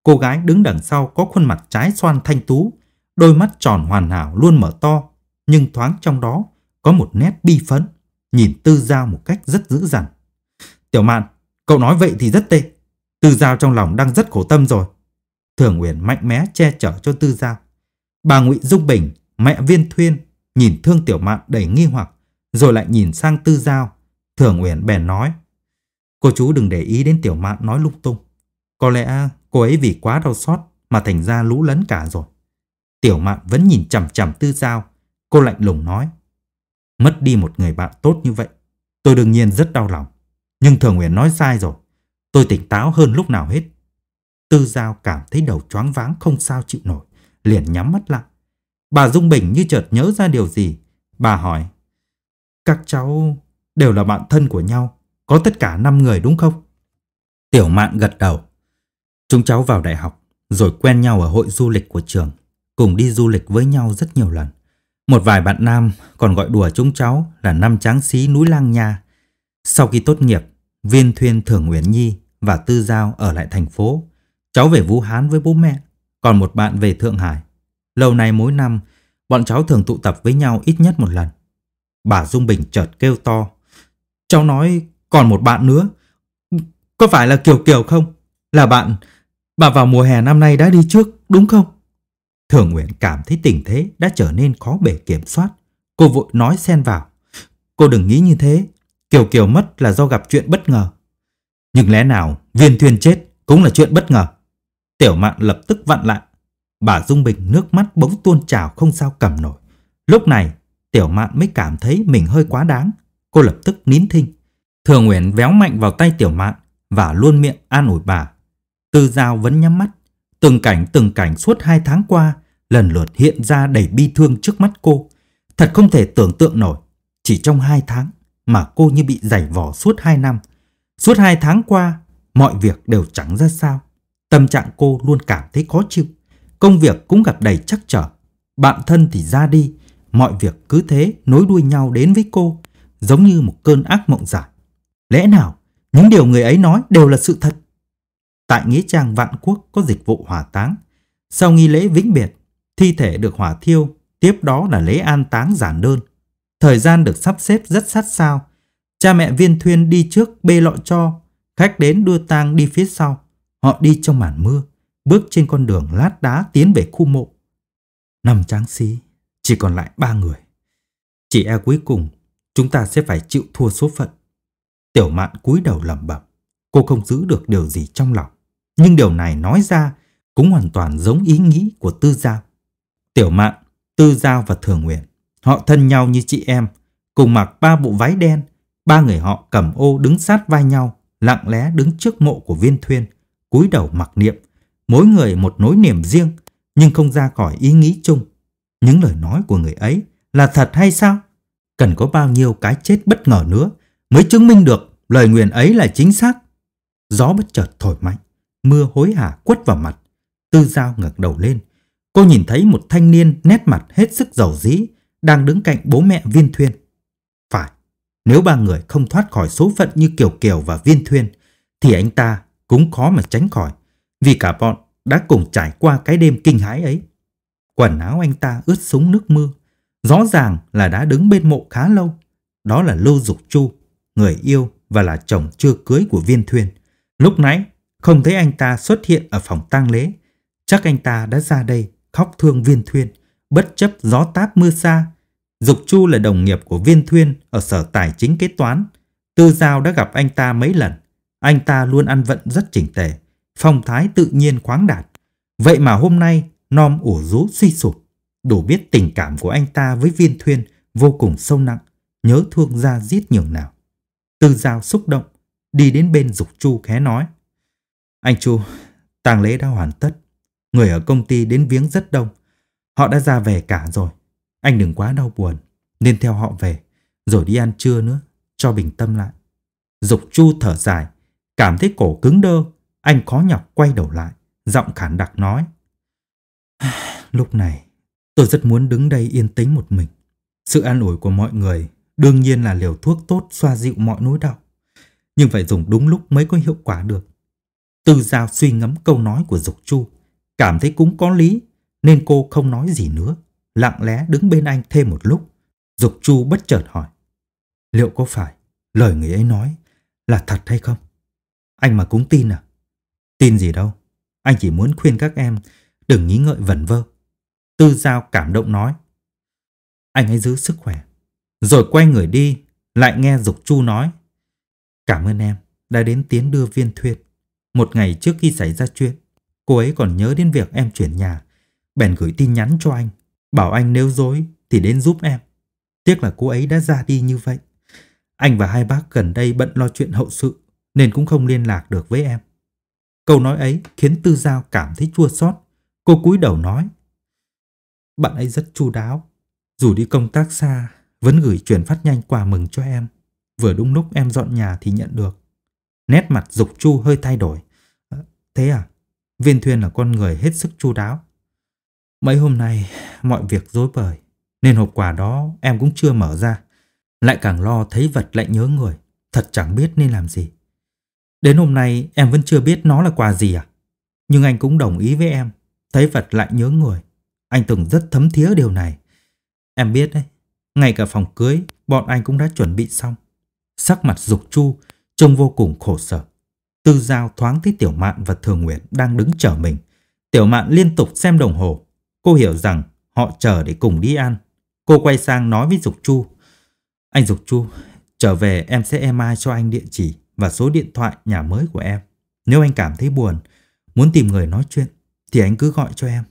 Cô gái đứng đằng sau có khuôn mặt trái xoan thanh tú, đôi mắt tròn hoàn hảo luôn mở to, nhưng thoáng trong đó có một nét bi phấn, nhìn Tư Giao một cách rất dữ dằn. Tiểu Mạn, cậu nói vậy thì rất tệ. Tư Giao trong lòng đang rất khổ tâm rồi. Thường Uyển mạnh mẽ che chở cho Tư Giao. Bà Ngụy Dung Bình, mẹ Viên Thuyên, nhìn Thương Tiểu Mạn đầy nghi hoặc, rồi lại nhìn sang Tư Giao. Thường Uyển bèn nói, cô chú đừng để ý đến Tiểu Mạn nói lung tung. Có lẽ cô ấy vì quá đau xót mà thành ra lũ lẫn cả rồi. Tiểu Mạn vẫn nhìn chằm chằm Tư Giao, cô lạnh lùng nói, mất đi một người bạn tốt như vậy, Tôi đương nhiên rất đau lòng. Nhưng Thường Uyển nói sai rồi. Tôi tỉnh táo hơn lúc nào hết. Tư Giao cảm thấy đầu choáng váng không sao chịu nổi. Liền nhắm mắt lại. Bà Dung Bình như chợt nhớ ra điều gì. Bà hỏi. Các cháu đều là bạn thân của nhau. Có tất cả 5 người đúng không? Tiểu mạn gật đầu. Chúng cháu vào đại học, rồi quen nhau ở hội du lịch của trường, cùng đi du lịch với nhau rất nhiều lần. Một vài bạn nam còn gọi đùa chúng cháu là năm tráng sĩ núi Lang Nha. Sau khi tốt nghiệp, Viên Thuyên Thưởng Nguyễn Nhi và Tư Giao ở lại thành phố. Cháu về Vũ Hán với bố mẹ, còn một bạn về Thượng Hải. Lâu nay mỗi năm, bọn cháu thường tụ tập với nhau ít nhất một lần. Bà Dung Bình chợt kêu to. Cháu nói còn một bạn nữa. Có phải là Kiều Kiều không? Là bạn, bà vào mùa hè năm nay đã đi trước, đúng không? Thường Nguyễn cảm thấy tình thế đã trở nên khó bể kiểm soát. Cô vội nói xen vào. Cô đừng nghĩ như thế. Kiều Kiều mất là do gặp chuyện bất ngờ. Nhưng lẽ nào viên thuyền chết cũng là chuyện bất ngờ? Tiểu mạn lập tức vặn lại. Bà Dung Bình nước mắt bỗng tuôn trào không sao cầm nổi. Lúc này, Tiểu mạn mới cảm thấy mình hơi quá đáng. Cô lập tức nín thinh. Thường Nguyễn véo mạnh vào tay Tiểu mạn và luôn miệng an ủi bà. Tư Giao vẫn nhắm mắt. Từng cảnh từng cảnh suốt hai tháng qua lần lượt hiện ra đầy bi thương trước mắt cô. Thật không thể tưởng tượng nổi. Chỉ trong hai tháng mà cô như bị giày vò suốt hai năm. Suốt hai tháng qua, mọi việc đều chẳng ra sao. Tâm trạng cô luôn cảm thấy khó chịu. Công việc cũng gặp đầy chắc trở. Bạn thân thì ra đi. Mọi việc cứ thế nối đuôi nhau đến với cô, giống như một cơn ác mộng giả. Lẽ nào những điều người ấy nói đều là sự thật? Tại Nghĩa Trang Vạn Quốc có dịch vụ hỏa táng. Sau nghi lễ vĩnh biệt, thi thể được hỏa thiêu, tiếp đó là lễ an táng giản đơn. Thời gian được sắp xếp rất sát sao. Cha mẹ viên thuyên đi trước bê lọ cho, khách đến đưa tang đi phía sau. Họ đi trong màn mưa, bước trên con đường lát đá tiến về khu mộ. Năm tráng sĩ, chỉ còn lại ba người. Chỉ e cuối cùng, chúng ta sẽ phải chịu thua số phận. Tiểu mạn cúi đầu lẩm bẩm. Cô không giữ được điều gì trong lòng. Nhưng điều này nói ra cũng hoàn toàn giống ý nghĩ của Tư Giao. Tiểu mạn, Tư Giao và Thường Nguyện. Họ thân nhau như chị em, cùng mặc ba bộ váy đen. Ba người họ cầm ô đứng sát vai nhau, lặng lẽ đứng trước mộ của viên thuyên, cúi đầu mặc niệm. Mỗi người một nỗi niềm riêng, nhưng không ra khỏi ý nghĩ chung. Những lời nói của người ấy là thật hay sao? Cần có bao nhiêu cái chết bất ngờ nữa mới chứng minh được lời nguyện ấy là chính xác. Gió bất chợt thổi mạnh, mưa hối hả quất vào mặt. Tư Giao ngẩng đầu lên. Cô nhìn thấy một thanh niên nét mặt hết sức giàu dĩ đang đứng cạnh bố mẹ Viên Thuyên. Phải, nếu ba người không thoát khỏi số phận như Kiều Kiều và Viên Thuyên thì anh ta cũng khó mà tránh khỏi vì cả bọn đã cùng trải qua cái đêm kinh hãi ấy. Quần áo anh ta ướt súng nước mưa, rõ ràng là đã đứng bên mộ khá lâu. Đó là Lưu Dục Chu, người yêu và là chồng chưa cưới của Viên Thuyên. Lúc nãy, không thấy anh ta xuất hiện ở phòng tang lễ. Chắc anh ta đã ra đây khóc thương Viên Thuyên, bất chấp gió táp mưa xa. Dục Chu là đồng nghiệp của Viên Thuyên ở sở tài chính kế toán. Tư Giao đã gặp anh ta mấy lần. Anh ta luôn ăn vận rất chỉnh tề, phong thái tự nhiên khoáng đạt. Vậy mà hôm nay Nom ủ rú suy sụp. Đủ biết tình cảm của anh ta với Viên Thuyên vô cùng sâu nặng, nhớ thương ra giết nhường nào. Tư Giao xúc động, đi đến bên Dục Chu khé nói. Anh Chu, tang lễ đã hoàn tất. Người ở công ty đến viếng rất đông. Họ đã ra về cả rồi. Anh đừng quá đau buồn, nên theo họ về, rồi đi ăn trưa nữa, cho bình tâm lại. Dục Chu thở dài, cảm thấy cổ cứng đơ, anh khó nhọc quay đầu lại, giọng khản đặc nói. Lúc này, tôi rất muốn đứng đây yên tĩnh một mình. Sự an ủi của mọi người đương nhiên là liều thuốc tốt xoa dịu mọi nỗi đau. Nhưng phải dùng đúng lúc mới có hiệu quả được. Tư Giao suy ngẫm câu nói của Dục Chu, cảm thấy cũng có lý, nên cô không nói gì nữa, lặng lẽ đứng bên anh thêm một lúc. Dục Chu bất chợt hỏi, liệu có phải lời người ấy nói là thật hay không? Anh mà cũng tin à? Tin gì đâu, anh chỉ muốn khuyên các em đừng nghĩ ngợi vẩn vơ. Tư Giao cảm động nói, anh hãy giữ sức khỏe. Rồi quay người đi, lại nghe Dục Chu nói, cảm ơn em đã đến tiến đưa viên thuyết. Một ngày trước khi xảy ra chuyện, cô ấy còn nhớ đến việc em chuyển nhà, bèn gửi tin nhắn cho anh, bảo anh nếu dối thì đến giúp em. Tiếc là cô ấy đã ra đi như vậy. Anh và hai bác gần đây bận lo chuyện hậu sự nên cũng không liên lạc được với em. Câu nói ấy khiến Tư Giao cảm thấy chua xót. Cô cúi đầu nói. Bạn ấy rất chu đáo. Dù đi công tác xa, vẫn gửi chuyển phát nhanh quà mừng cho em. Vừa đúng lúc em dọn nhà thì nhận được. Nét mặt Dục Chu hơi thay đổi. Ờ, thế à? Viên Thuyên là con người hết sức chu đáo. Mấy hôm nay mọi việc rối bời, nên hộp quà đó em cũng chưa mở ra. Lại càng lo thấy vật lại nhớ người, thật chẳng biết nên làm gì. Đến hôm nay em vẫn chưa biết nó là quà gì à? Nhưng anh cũng đồng ý với em, thấy vật lại nhớ người. Anh từng rất thấm thía điều này. Em biết đấy, ngay cả phòng cưới, bọn anh cũng đã chuẩn bị xong. Sắc mặt Dục Chu trông vô cùng khổ sở. Tư Giao thoáng thấy Tiểu Mạn và Thường Nguyệt đang đứng chờ mình. Tiểu Mạn liên tục xem đồng hồ. Cô hiểu rằng họ chờ để cùng đi ăn. Cô quay sang nói với Dục Chu. Anh Dục Chu, trở về em sẽ email cho anh địa chỉ và số điện thoại nhà mới của em. Nếu anh cảm thấy buồn, muốn tìm người nói chuyện, thì anh cứ gọi cho em.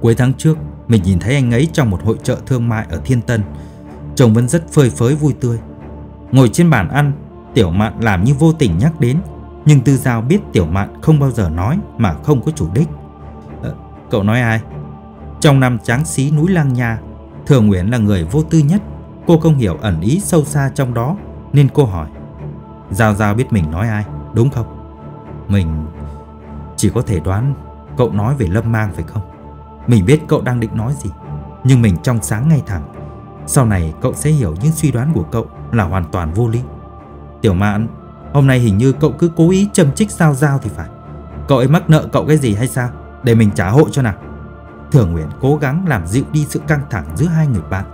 Cuối tháng trước, mình nhìn thấy anh ấy trong một hội trợ thương mại ở Thiên Tân. Chồng vẫn rất phơi phới vui tươi. Ngồi trên bàn ăn, Tiểu Mạn làm như vô tình nhắc đến, nhưng Tư Giao biết Tiểu Mạn không bao giờ nói mà không có chủ đích. Cậu nói ai? Trong năm tráng xí núi Lang Nha, Thường Nguyễn là người vô tư nhất. Cô không hiểu ẩn ý sâu xa trong đó, nên cô hỏi. Giao Giao biết mình nói ai, đúng không? Mình chỉ có thể đoán cậu nói về Lâm Mang phải không? Mình biết cậu đang định nói gì, nhưng mình trong sáng ngay thẳng. Sau này cậu sẽ hiểu những suy đoán của cậu là hoàn toàn vô lý. Tiểu mạn, hôm nay hình như cậu cứ cố ý châm chích giao giao thì phải. Cậu ấy mắc nợ cậu cái gì hay sao? Để mình trả hộ cho nào. Thường Nguyễn cố gắng làm dịu đi sự căng thẳng giữa hai người bạn.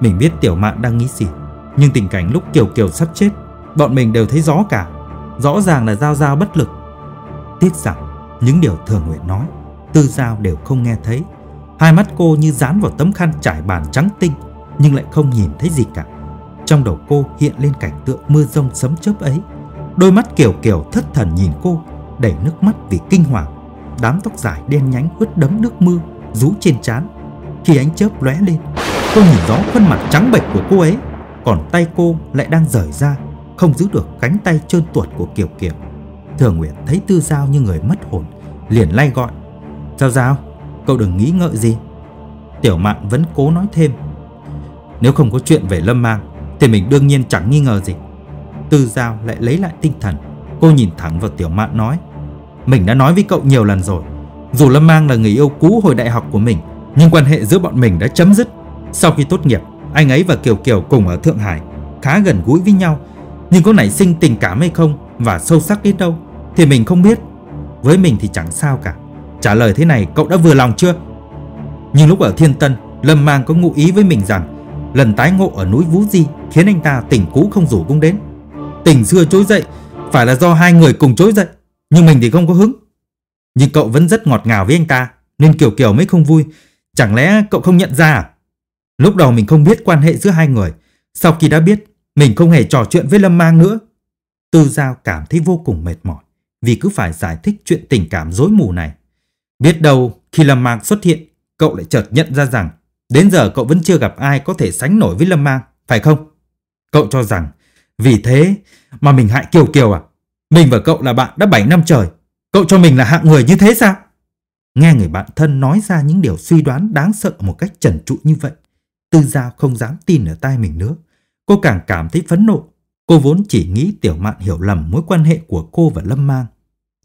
Mình biết Tiểu Mạn đang nghĩ gì, nhưng tình cảnh lúc Kiều Kiều sắp chết, bọn mình đều thấy rõ cả. Rõ ràng là Giao Giao bất lực. Tiếc rằng những điều Thường Nguyễn nói Tư Giao đều không nghe thấy. Hai mắt cô như dán vào tấm khăn trải bàn trắng tinh nhưng lại không nhìn thấy gì cả. Trong đầu cô hiện lên cảnh tượng mưa rông sấm chớp ấy. Đôi mắt kiều kiều thất thần nhìn cô, đầy nước mắt vì kinh hoàng. Đám tóc dài đen nhánh ướt đấm nước mưa rú trên trán. Khi ánh chớp lóe lên, cô nhìn rõ khuôn mặt trắng bệch của cô ấy, còn tay cô lại đang rời ra, không giữ được cánh tay trơn tuột của Kiều Kiều. Thường Nguyệt thấy Tư Giao như người mất hồn, liền lay gọi Giao Giao, cậu đừng nghĩ ngợi gì. Tiểu Mạn vẫn cố nói thêm. Nếu không có chuyện về Lâm Mang, thì mình đương nhiên chẳng nghi ngờ gì. Tư Giao lại lấy lại tinh thần. Cô nhìn thẳng vào Tiểu Mạn nói. Mình đã nói với cậu nhiều lần rồi. Dù Lâm Mang là người yêu cũ hồi đại học của mình, nhưng quan hệ giữa bọn mình đã chấm dứt. Sau khi tốt nghiệp, anh ấy và Kiều Kiều cùng ở Thượng Hải, khá gần gũi với nhau. Nhưng có nảy sinh tình cảm hay không và sâu sắc đến đâu thì mình không biết. Với mình thì chẳng sao cả. Trả lời thế này cậu đã vừa lòng chưa? Nhưng lúc ở Thiên Tân, Lâm Mang có ngụ ý với mình rằng lần tái ngộ ở núi Vũ Di khiến anh ta tỉnh cũ không rủ cũng đến. Tình xưa trỗi dậy phải là do hai người cùng trỗi dậy, nhưng mình thì không có hứng. Nhưng cậu vẫn rất ngọt ngào với anh ta, nên Kiều Kiều mới không vui. Chẳng lẽ cậu không nhận ra à? Lúc đầu mình không biết quan hệ giữa hai người, sau khi đã biết, mình không hề trò chuyện với Lâm Mang nữa. Tư Giao cảm thấy vô cùng mệt mỏi vì cứ phải giải thích chuyện tình cảm rối mù này. Biết đâu khi Lâm Mang xuất hiện, cậu lại chợt nhận ra rằng đến giờ cậu vẫn chưa gặp ai có thể sánh nổi với Lâm Mang, phải không? Cậu cho rằng vì thế mà mình hại Kiều Kiều à? Mình và cậu là bạn đã 7 năm trời. Cậu cho mình là hạng người như thế sao? Nghe người bạn thân nói ra những điều suy đoán đáng sợ một cách trần trụi như vậy. Tư Giao không dám tin ở tai mình nữa. Cô càng cảm thấy phẫn nộ. Cô vốn chỉ nghĩ Tiểu Mạn hiểu lầm mối quan hệ của cô và Lâm Mang.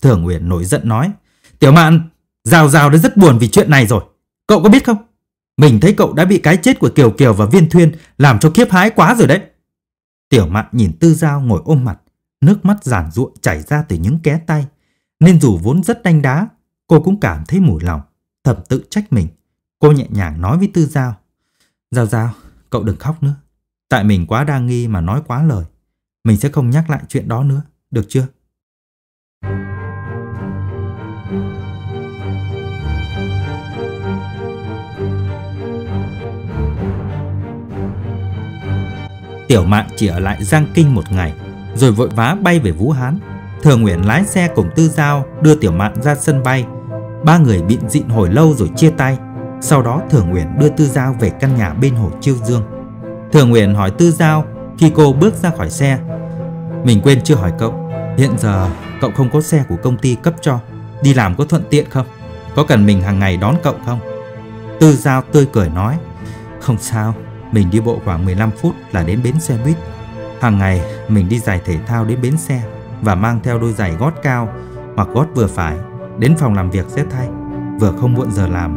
Thường Uyển nổi giận nói. Tiểu Mạn, Giao Giao đã rất buồn vì chuyện này rồi. Cậu có biết không? Mình thấy cậu đã bị cái chết của Kiều Kiều và Viên Thuyên làm cho kiếp hái quá rồi đấy. Tiểu mạn nhìn Tư Giao ngồi ôm mặt, nước mắt giản ruộng chảy ra từ những ké tay. Nên dù vốn rất đanh đá, cô cũng cảm thấy mủi lòng, thầm tự trách mình. Cô nhẹ nhàng nói với Tư Giao. Giao Giao, cậu đừng khóc nữa. Tại mình quá đa nghi mà nói quá lời. Mình sẽ không nhắc lại chuyện đó nữa, được chưa? Tiểu Mạn chỉ ở lại Giang Kinh một ngày, rồi vội vã bay về Vũ Hán. Thừa Nguyễn lái xe cùng Tư Giao đưa Tiểu Mạn ra sân bay. Ba người bịn dịn hồi lâu rồi chia tay. Sau đó Thừa Nguyễn đưa Tư Giao về căn nhà bên hồ Chiêu Dương. Thừa Nguyễn hỏi Tư Giao khi cô bước ra khỏi xe. Mình quên chưa hỏi cậu, hiện giờ cậu không có xe của công ty cấp cho, đi làm có thuận tiện không? Có cần mình hàng ngày đón cậu không? Tư Giao tươi cười nói, không sao, mình đi bộ khoảng 15 phút là đến bến xe buýt. Hàng ngày mình đi giày thể thao đến bến xe và mang theo đôi giày gót cao hoặc gót vừa phải đến phòng làm việc sẽ thay. Vừa không muộn giờ làm,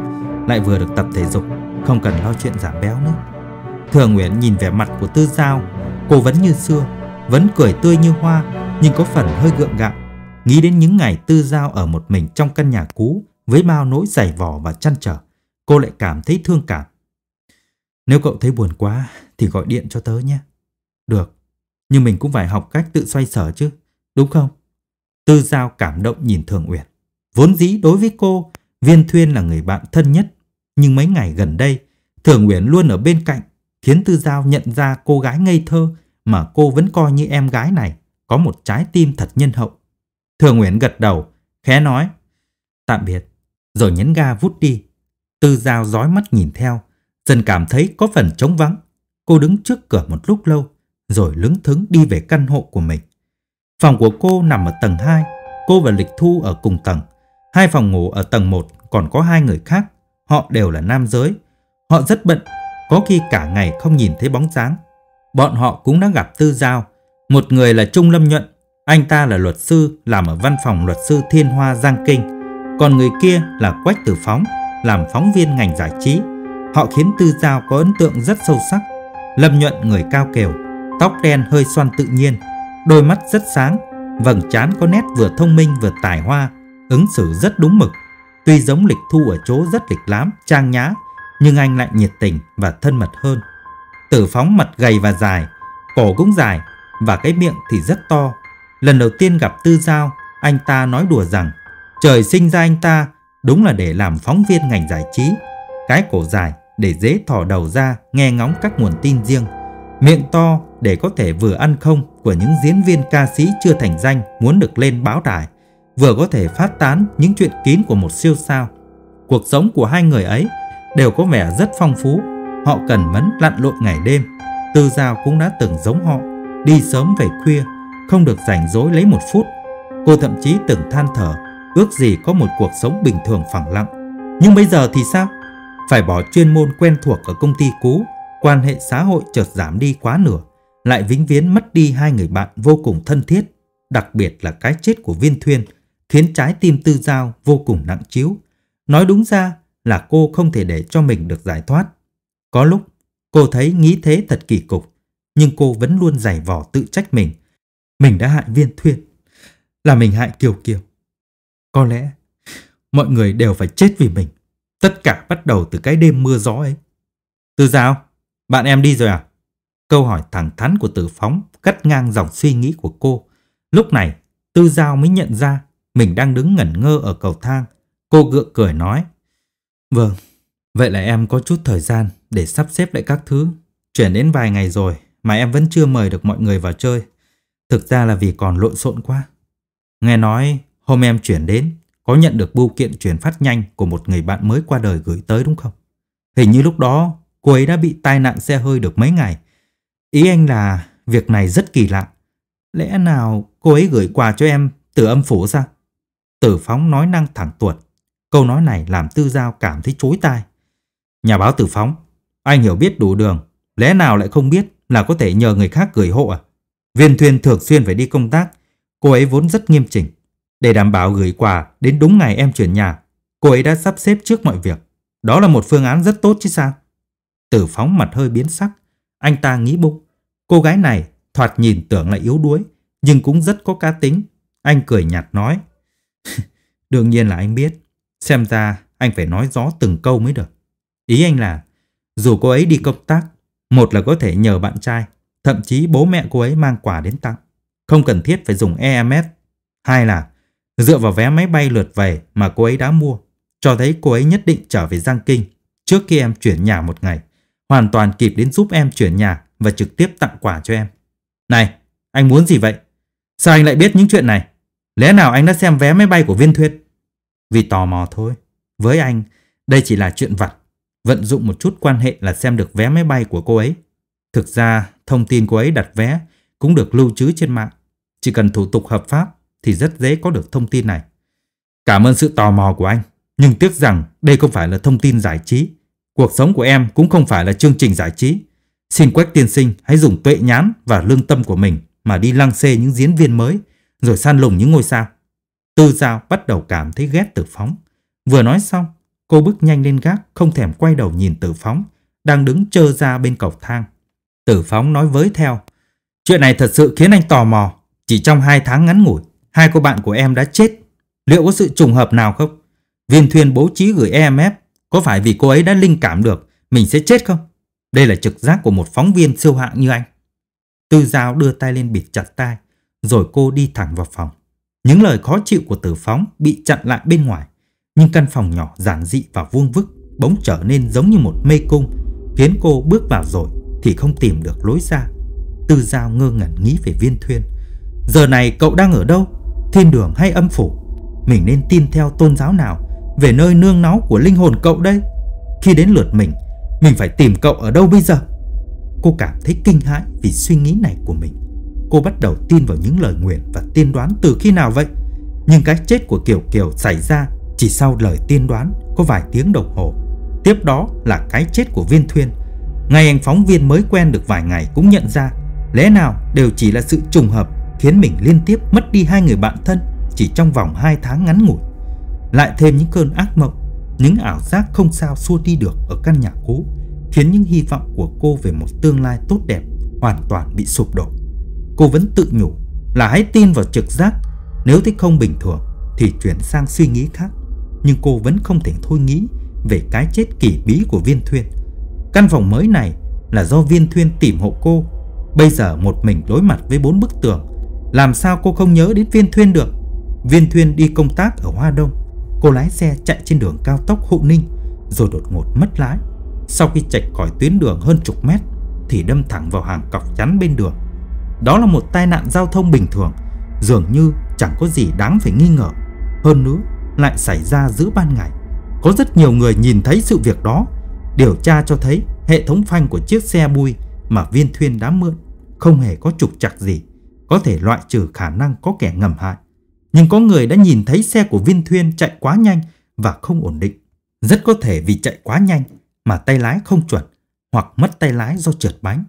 lại vừa được tập thể dục, không cần lo chuyện giảm béo nữa. Thừa Nguyễn nhìn vẻ mặt của Tư Giao, cô vẫn như xưa, vẫn cười tươi như hoa, nhưng có phần hơi gượng gạo. Nghĩ đến những ngày Tư Giao ở một mình trong căn nhà cũ với bao nỗi giày vò và chăn trở, cô lại cảm thấy thương cảm. Nếu cậu thấy buồn quá thì gọi điện cho tớ nhé. Được, nhưng mình cũng phải học cách tự xoay sở chứ, đúng không? Tư Giao cảm động nhìn Thường Uyển. Vốn dĩ đối với cô, Viên Thuyên là người bạn thân nhất. Nhưng mấy ngày gần đây, Thường Uyển luôn ở bên cạnh, khiến Tư Giao nhận ra cô gái ngây thơ mà cô vẫn coi như em gái này có một trái tim thật nhân hậu. Thường Uyển gật đầu, khẽ nói, tạm biệt, rồi nhấn ga vút đi. Tư Giao dõi mắt nhìn theo, dần cảm thấy có phần trống vắng. Cô đứng trước cửa một lúc lâu, rồi lững thững đi về căn hộ của mình. Phòng của cô nằm ở tầng 2, cô và Lịch Thu ở cùng tầng. Hai phòng ngủ ở tầng 1 còn có hai người khác, họ đều là nam giới. Họ rất bận, có khi cả ngày không nhìn thấy bóng dáng. Bọn họ cũng đã gặp Tư Giao, một người là Trung Lâm Nhuận, anh ta là luật sư làm ở văn phòng luật sư Thiên Hoa Giang Kinh, còn người kia là Quách Tử Phóng, làm phóng viên ngành giải trí. Họ khiến Tư Giao có ấn tượng rất sâu sắc. Lâm Nhuận người cao kiều tóc đen hơi xoăn tự nhiên, đôi mắt rất sáng, vầng trán có nét vừa thông minh vừa tài hoa, ứng xử rất đúng mực. Tuy giống lịch thu ở chỗ rất lịch lãm, trang nhã, nhưng anh lại nhiệt tình và thân mật hơn. Tử phóng mặt gầy và dài, cổ cũng dài và cái miệng thì rất to. Lần đầu tiên gặp Tư Giao, anh ta nói đùa rằng trời sinh ra anh ta đúng là để làm phóng viên ngành giải trí. Cái cổ dài để dễ thò đầu ra nghe ngóng các nguồn tin riêng. Miệng to để có thể vừa ăn không của những diễn viên ca sĩ chưa thành danh muốn được lên báo đài vừa có thể phát tán những chuyện kín của một siêu sao. Cuộc sống của hai người ấy đều có vẻ rất phong phú, họ cần mẫn lặn lội ngày đêm. Tư Giao cũng đã từng giống họ, đi sớm về khuya, không được rảnh rỗi lấy một phút. Cô thậm chí từng than thở, ước gì có một cuộc sống bình thường phẳng lặng. Nhưng bây giờ thì sao? Phải bỏ chuyên môn quen thuộc ở công ty cũ, quan hệ xã hội chợt giảm đi quá nửa, lại vĩnh viễn mất đi hai người bạn vô cùng thân thiết, đặc biệt là cái chết của Viên Thuyên khiến trái tim tư giao vô cùng nặng chiếu. Nói đúng ra là cô không thể để cho mình được giải thoát. Có lúc cô thấy nghĩ thế thật kỳ cục, nhưng cô vẫn luôn giày vò tự trách mình. Mình đã hại viên thuyên, là mình hại Kiều Kiều. Có lẽ mọi người đều phải chết vì mình. Tất cả bắt đầu từ cái đêm mưa gió ấy. Tư giao, bạn em đi rồi à? Câu hỏi thẳng thắn của tử phóng cắt ngang dòng suy nghĩ của cô. Lúc này, tư giao mới nhận ra mình đang đứng ngẩn ngơ ở cầu thang. Cô gượng cười nói. Vâng, vậy là em có chút thời gian để sắp xếp lại các thứ. Chuyển đến vài ngày rồi mà em vẫn chưa mời được mọi người vào chơi. Thực ra là vì còn lộn xộn quá. Nghe nói hôm em chuyển đến có nhận được bưu kiện chuyển phát nhanh của một người bạn mới qua đời gửi tới đúng không? Hình như lúc đó cô ấy đã bị tai nạn xe hơi được mấy ngày. Ý anh là việc này rất kỳ lạ. Lẽ nào cô ấy gửi quà cho em từ âm phủ ra? Tử Phóng nói năng thẳng tuột. Câu nói này làm Tư Giao cảm thấy chối tai. Nhà báo Tử Phóng, anh hiểu biết đủ đường, lẽ nào lại không biết là có thể nhờ người khác gửi hộ à? Viên Thuyên thường xuyên phải đi công tác, cô ấy vốn rất nghiêm chỉnh. Để đảm bảo gửi quà đến đúng ngày em chuyển nhà, cô ấy đã sắp xếp trước mọi việc. Đó là một phương án rất tốt chứ sao? Tử Phóng mặt hơi biến sắc, anh ta nghĩ bụng. Cô gái này thoạt nhìn tưởng là yếu đuối, nhưng cũng rất có cá tính. Anh cười nhạt nói. Đương nhiên là anh biết. Xem ra anh phải nói rõ từng câu mới được. Ý anh là, dù cô ấy đi công tác, một là có thể nhờ bạn trai, thậm chí bố mẹ cô ấy mang quà đến tặng. Không cần thiết phải dùng EMS. Hai là, dựa vào vé máy bay lượt về mà cô ấy đã mua, cho thấy cô ấy nhất định trở về Giang Kinh trước khi em chuyển nhà một ngày, hoàn toàn kịp đến giúp em chuyển nhà và trực tiếp tặng quà cho em. Này, anh muốn gì vậy? Sao anh lại biết những chuyện này? Lẽ nào anh đã xem vé máy bay của Viên Thuyết? Vì tò mò thôi. Với anh, đây chỉ là chuyện vặt. Vận dụng một chút quan hệ là xem được vé máy bay của cô ấy. Thực ra, thông tin cô ấy đặt vé cũng được lưu trữ trên mạng. Chỉ cần thủ tục hợp pháp thì rất dễ có được thông tin này. Cảm ơn sự tò mò của anh, nhưng tiếc rằng đây không phải là thông tin giải trí. Cuộc sống của em cũng không phải là chương trình giải trí. Xin Quách tiên sinh hãy dùng tuệ nhãn và lương tâm của mình mà đi lăng xê những diễn viên mới, rồi san lùng những ngôi sao. Tư Giao bắt đầu cảm thấy ghét Tử Phóng. Vừa nói xong, cô bước nhanh lên gác, không thèm quay đầu nhìn Tử Phóng, đang đứng trơ ra bên cầu thang. Tử Phóng nói với theo, chuyện này thật sự khiến anh tò mò. Chỉ trong hai tháng ngắn ngủi, hai cô bạn của em đã chết. Liệu có sự trùng hợp nào không? Viên Thuyền bố trí gửi EMF, có phải vì cô ấy đã linh cảm được mình sẽ chết không? Đây là trực giác của một phóng viên siêu hạng như anh. Tư Giao đưa tay lên bịt chặt tai, rồi cô đi thẳng vào phòng. Những lời khó chịu của tử phóng bị chặn lại bên ngoài, nhưng căn phòng nhỏ giản dị và vuông vức bỗng trở nên giống như một mê cung, khiến cô bước vào rồi thì không tìm được lối ra. Tư Giao ngơ ngẩn nghĩ về viên thuyên. Giờ này cậu đang ở đâu? Thiên đường hay âm phủ? Mình nên tin theo tôn giáo nào về nơi nương náu của linh hồn cậu đây? Khi đến lượt mình, mình phải tìm cậu ở đâu bây giờ? Cô cảm thấy kinh hãi vì suy nghĩ này của mình. Cô bắt đầu tin vào những lời nguyện và tiên đoán từ khi nào vậy? Nhưng cái chết của Kiều Kiều xảy ra chỉ sau lời tiên đoán có vài tiếng đồng hồ. Tiếp đó là cái chết của Viên Thuyên. Ngay anh phóng viên mới quen được vài ngày cũng nhận ra lẽ nào đều chỉ là sự trùng hợp khiến mình liên tiếp mất đi hai người bạn thân chỉ trong vòng hai tháng ngắn ngủi. Lại thêm những cơn ác mộng, những ảo giác không sao xua đi được ở căn nhà cũ khiến những hy vọng của cô về một tương lai tốt đẹp hoàn toàn bị sụp đổ. Cô vẫn tự nhủ là hãy tin vào trực giác, nếu thấy không bình thường thì chuyển sang suy nghĩ khác. Nhưng cô vẫn không thể thôi nghĩ về cái chết kỳ bí của Viên Thuyên. Căn phòng mới này là do Viên Thuyên tìm hộ cô. Bây giờ một mình đối mặt với bốn bức tường, làm sao cô không nhớ đến Viên Thuyên được? Viên Thuyên đi công tác ở Hoa Đông. Cô lái xe chạy trên đường cao tốc Hộ Ninh rồi đột ngột mất lái sau khi chạy khỏi tuyến đường hơn chục mét thì đâm thẳng vào hàng cọc chắn bên đường. Đó là một tai nạn giao thông bình thường, dường như chẳng có gì đáng phải nghi ngờ. Hơn nữa, lại xảy ra giữa ban ngày. Có rất nhiều người nhìn thấy sự việc đó. Điều tra cho thấy hệ thống phanh của chiếc xe bui mà viên thuyên đã mượn không hề có trục trặc gì, có thể loại trừ khả năng có kẻ ngầm hại. Nhưng có người đã nhìn thấy xe của viên thuyên chạy quá nhanh và không ổn định. Rất có thể vì chạy quá nhanh mà tay lái không chuẩn hoặc mất tay lái do trượt bánh.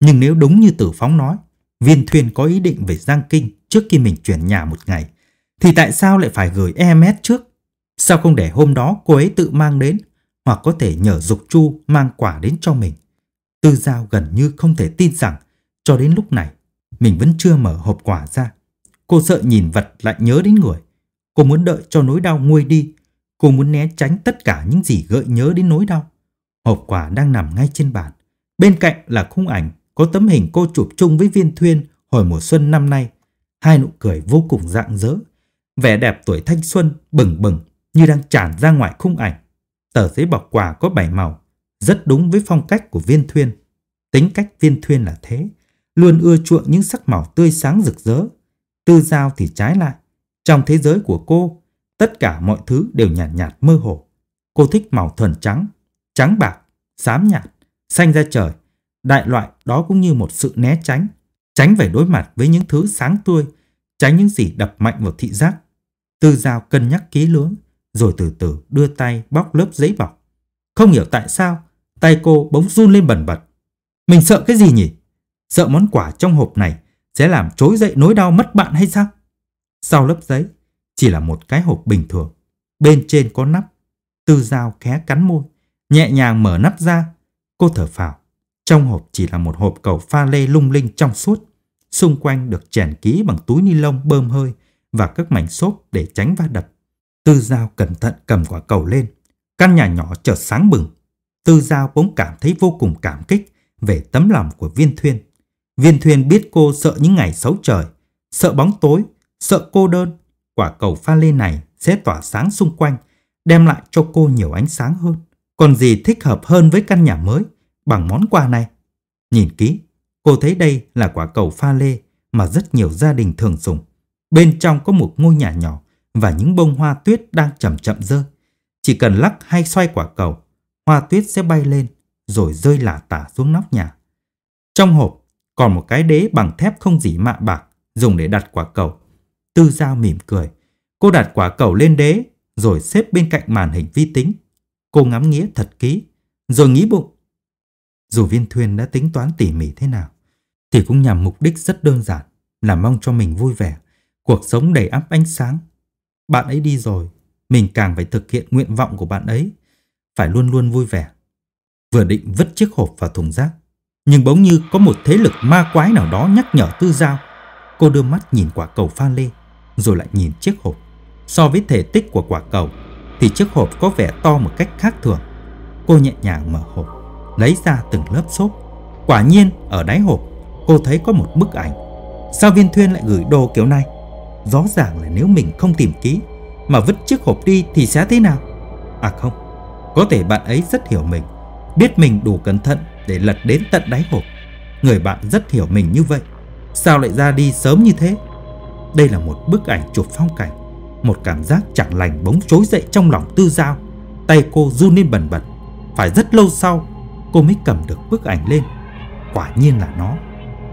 Nhưng nếu đúng như tử phóng nói, viên thuyền có ý định về Giang Kinh trước khi mình chuyển nhà một ngày, thì tại sao lại phải gửi EMS trước? Sao không để hôm đó cô ấy tự mang đến hoặc có thể nhờ Dục Chu mang quả đến cho mình? Tư Giao gần như không thể tin rằng cho đến lúc này mình vẫn chưa mở hộp quả ra. Cô sợ nhìn vật lại nhớ đến người. Cô muốn đợi cho nỗi đau nguôi đi. Cô muốn né tránh tất cả những gì gợi nhớ đến nỗi đau. Hộp quà đang nằm ngay trên bàn. Bên cạnh là khung ảnh có tấm hình cô chụp chung với viên thuyên hồi mùa xuân năm nay. Hai nụ cười vô cùng rạng rỡ. Vẻ đẹp tuổi thanh xuân bừng bừng như đang tràn ra ngoài khung ảnh. Tờ giấy bọc quà có bảy màu, rất đúng với phong cách của viên thuyên. Tính cách viên thuyên là thế, luôn ưa chuộng những sắc màu tươi sáng rực rỡ. Tư giao thì trái lại. Trong thế giới của cô, tất cả mọi thứ đều nhạt nhạt mơ hồ. Cô thích màu thuần trắng, trắng bạc, xám nhạt, xanh ra trời. Đại loại đó cũng như một sự né tránh, tránh phải đối mặt với những thứ sáng tươi, tránh những gì đập mạnh vào thị giác. Tư Giao cân nhắc kỹ lưỡng, rồi từ từ đưa tay bóc lớp giấy bọc. Không hiểu tại sao, tay cô bỗng run lên bẩn bật. Mình sợ cái gì nhỉ? Sợ món quà trong hộp này sẽ làm trỗi dậy nỗi đau mất bạn hay sao? Sau lớp giấy, chỉ là một cái hộp bình thường. Bên trên có nắp. Tư Giao khé cắn môi. Nhẹ nhàng mở nắp ra, cô thở phào. Trong hộp chỉ là một hộp cầu pha lê lung linh trong suốt. Xung quanh được chèn ký bằng túi ni lông bơm hơi và các mảnh xốp để tránh va đập. Tư Giao cẩn thận cầm quả cầu lên. Căn nhà nhỏ chợt sáng bừng. Tư Giao bỗng cảm thấy vô cùng cảm kích về tấm lòng của Viên Thuyên. Viên thuyền biết cô sợ những ngày xấu trời, sợ bóng tối, sợ cô đơn. Quả cầu pha lê này sẽ tỏa sáng xung quanh, đem lại cho cô nhiều ánh sáng hơn. Còn gì thích hợp hơn với căn nhà mới bằng món quà này? Nhìn kỹ, cô thấy đây là quả cầu pha lê mà rất nhiều gia đình thường dùng. Bên trong có một ngôi nhà nhỏ và những bông hoa tuyết đang chậm chậm rơi. Chỉ cần lắc hay xoay quả cầu, hoa tuyết sẽ bay lên rồi rơi lả tả xuống nóc nhà. Trong hộp còn một cái đế bằng thép không dỉ mạ bạc dùng để đặt quả cầu. Tư Giao mỉm cười. Cô đặt quả cầu lên đế rồi xếp bên cạnh màn hình vi tính. Cô ngắm nghĩa thật kỹ rồi nghĩ bụng. Dù viên thuyền đã tính toán tỉ mỉ thế nào thì cũng nhằm mục đích rất đơn giản là mong cho mình vui vẻ, cuộc sống đầy ắp ánh sáng. Bạn ấy đi rồi, mình càng phải thực hiện nguyện vọng của bạn ấy, phải luôn luôn vui vẻ. Vừa định vứt chiếc hộp vào thùng rác, nhưng bỗng như có một thế lực ma quái nào đó nhắc nhở Tư Giao. Cô đưa mắt nhìn quả cầu pha lê, rồi lại nhìn chiếc hộp. So với thể tích của quả cầu, thì chiếc hộp có vẻ to một cách khác thường. Cô nhẹ nhàng mở hộp, lấy ra từng lớp xốp. Quả nhiên, ở đáy hộp, cô thấy có một bức ảnh. Sao viên thuyên lại gửi đồ kiểu này? Rõ ràng là nếu mình không tìm kỹ, mà vứt chiếc hộp đi thì sẽ thế nào? À không, có thể bạn ấy rất hiểu mình, biết mình đủ cẩn thận để lật đến tận đáy hộp. Người bạn rất hiểu mình như vậy. Sao lại ra đi sớm như thế? Đây là một bức ảnh chụp phong cảnh. Một cảm giác chẳng lành bỗng chối dậy trong lòng tư giao. Tay cô run lên bần bật. Phải rất lâu sau, cô mới cầm được bức ảnh lên. Quả nhiên là nó.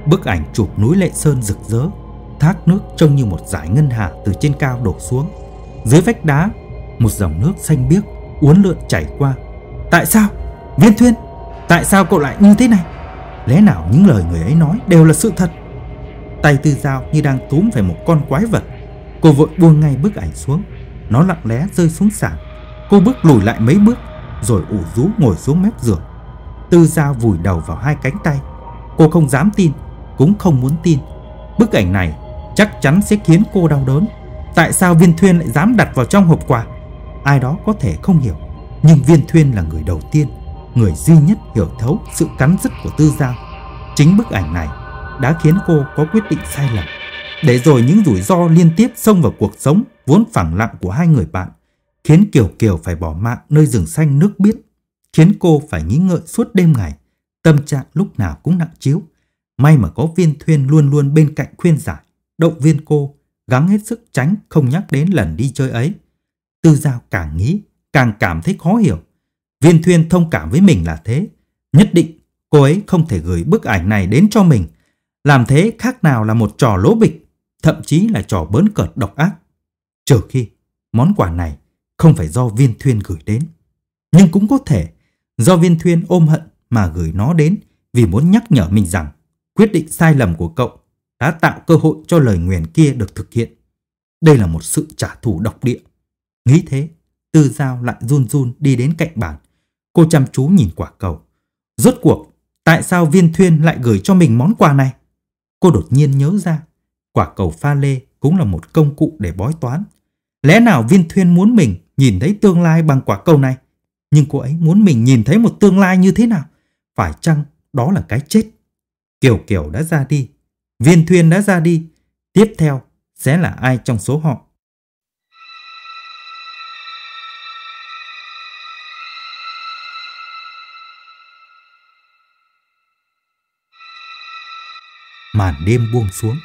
Bức ảnh chụp núi Lệ Sơn rực rỡ. Thác nước trông như một dải ngân hà từ trên cao đổ xuống. Dưới vách đá, một dòng nước xanh biếc uốn lượn chảy qua. Tại sao? Viên Thuyên, tại sao cậu lại như thế này? Lẽ nào những lời người ấy nói đều là sự thật? Tay tư dao như đang túm phải một con quái vật. Cô vội buông ngay bức ảnh xuống. Nó lặng lẽ rơi xuống sàn. Cô bước lùi lại mấy bước rồi ủ rú ngồi xuống mép giường. Tư dao vùi đầu vào hai cánh tay. Cô không dám tin, cũng không muốn tin. Bức ảnh này chắc chắn sẽ khiến cô đau đớn. Tại sao Viên Thuyên lại dám đặt vào trong hộp quà? Ai đó có thể không hiểu, nhưng Viên Thuyên là người đầu tiên, người duy nhất hiểu thấu sự cắn rứt của Tư Giao. Chính bức ảnh này đã khiến cô có quyết định sai lầm. Để rồi những rủi ro liên tiếp xông vào cuộc sống vốn phẳng lặng của hai người bạn, khiến Kiều Kiều phải bỏ mạng nơi rừng xanh nước biếc, khiến cô phải nghĩ ngợi suốt đêm ngày, tâm trạng lúc nào cũng nặng chiếu. May mà có viên thuyên luôn luôn bên cạnh khuyên giải, động viên cô, gắng hết sức tránh không nhắc đến lần đi chơi ấy. Tư Giao càng nghĩ, càng cảm thấy khó hiểu. Viên thuyên thông cảm với mình là thế. Nhất định cô ấy không thể gửi bức ảnh này đến cho mình làm thế khác nào là một trò lố bịch, thậm chí là trò bớn cợt độc ác. Trừ khi món quà này không phải do viên thuyên gửi đến. Nhưng cũng có thể do viên thuyên ôm hận mà gửi nó đến vì muốn nhắc nhở mình rằng quyết định sai lầm của cậu đã tạo cơ hội cho lời nguyền kia được thực hiện. Đây là một sự trả thù độc địa. Nghĩ thế, Tư Giao lại run run đi đến cạnh bàn. Cô chăm chú nhìn quả cầu. Rốt cuộc, tại sao viên thuyên lại gửi cho mình món quà này? Cô đột nhiên nhớ ra, quả cầu pha lê cũng là một công cụ để bói toán. Lẽ nào viên thuyên muốn mình nhìn thấy tương lai bằng quả cầu này? Nhưng cô ấy muốn mình nhìn thấy một tương lai như thế nào? Phải chăng đó là cái chết? Kiều Kiều đã ra đi, viên thuyên đã ra đi. Tiếp theo sẽ là ai trong số họ? Màn đêm buông xuống.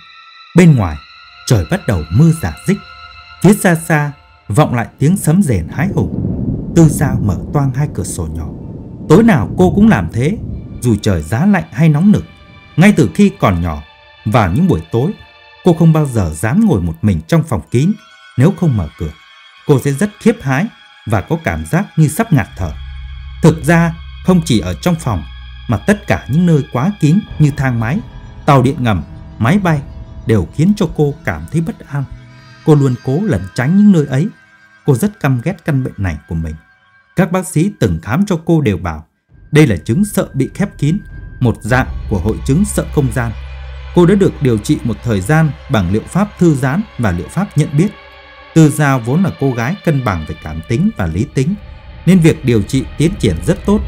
Bên ngoài, trời bắt đầu mưa giả dích. Phía xa xa, vọng lại tiếng sấm rền hái hùng. Tư Giao mở toang hai cửa sổ nhỏ. Tối nào cô cũng làm thế, dù trời giá lạnh hay nóng nực. Ngay từ khi còn nhỏ, vào những buổi tối, cô không bao giờ dám ngồi một mình trong phòng kín. Nếu không mở cửa, cô sẽ rất khiếp hái và có cảm giác như sắp ngạt thở. Thực ra, không chỉ ở trong phòng, mà tất cả những nơi quá kín như thang máy tàu điện ngầm, máy bay đều khiến cho cô cảm thấy bất an. Cô luôn cố lẩn tránh những nơi ấy. Cô rất căm ghét căn bệnh này của mình. Các bác sĩ từng khám cho cô đều bảo đây là chứng sợ bị khép kín, một dạng của hội chứng sợ không gian. Cô đã được điều trị một thời gian bằng liệu pháp thư giãn và liệu pháp nhận biết. Tư Giao vốn là cô gái cân bằng về cảm tính và lý tính, nên việc điều trị tiến triển rất tốt.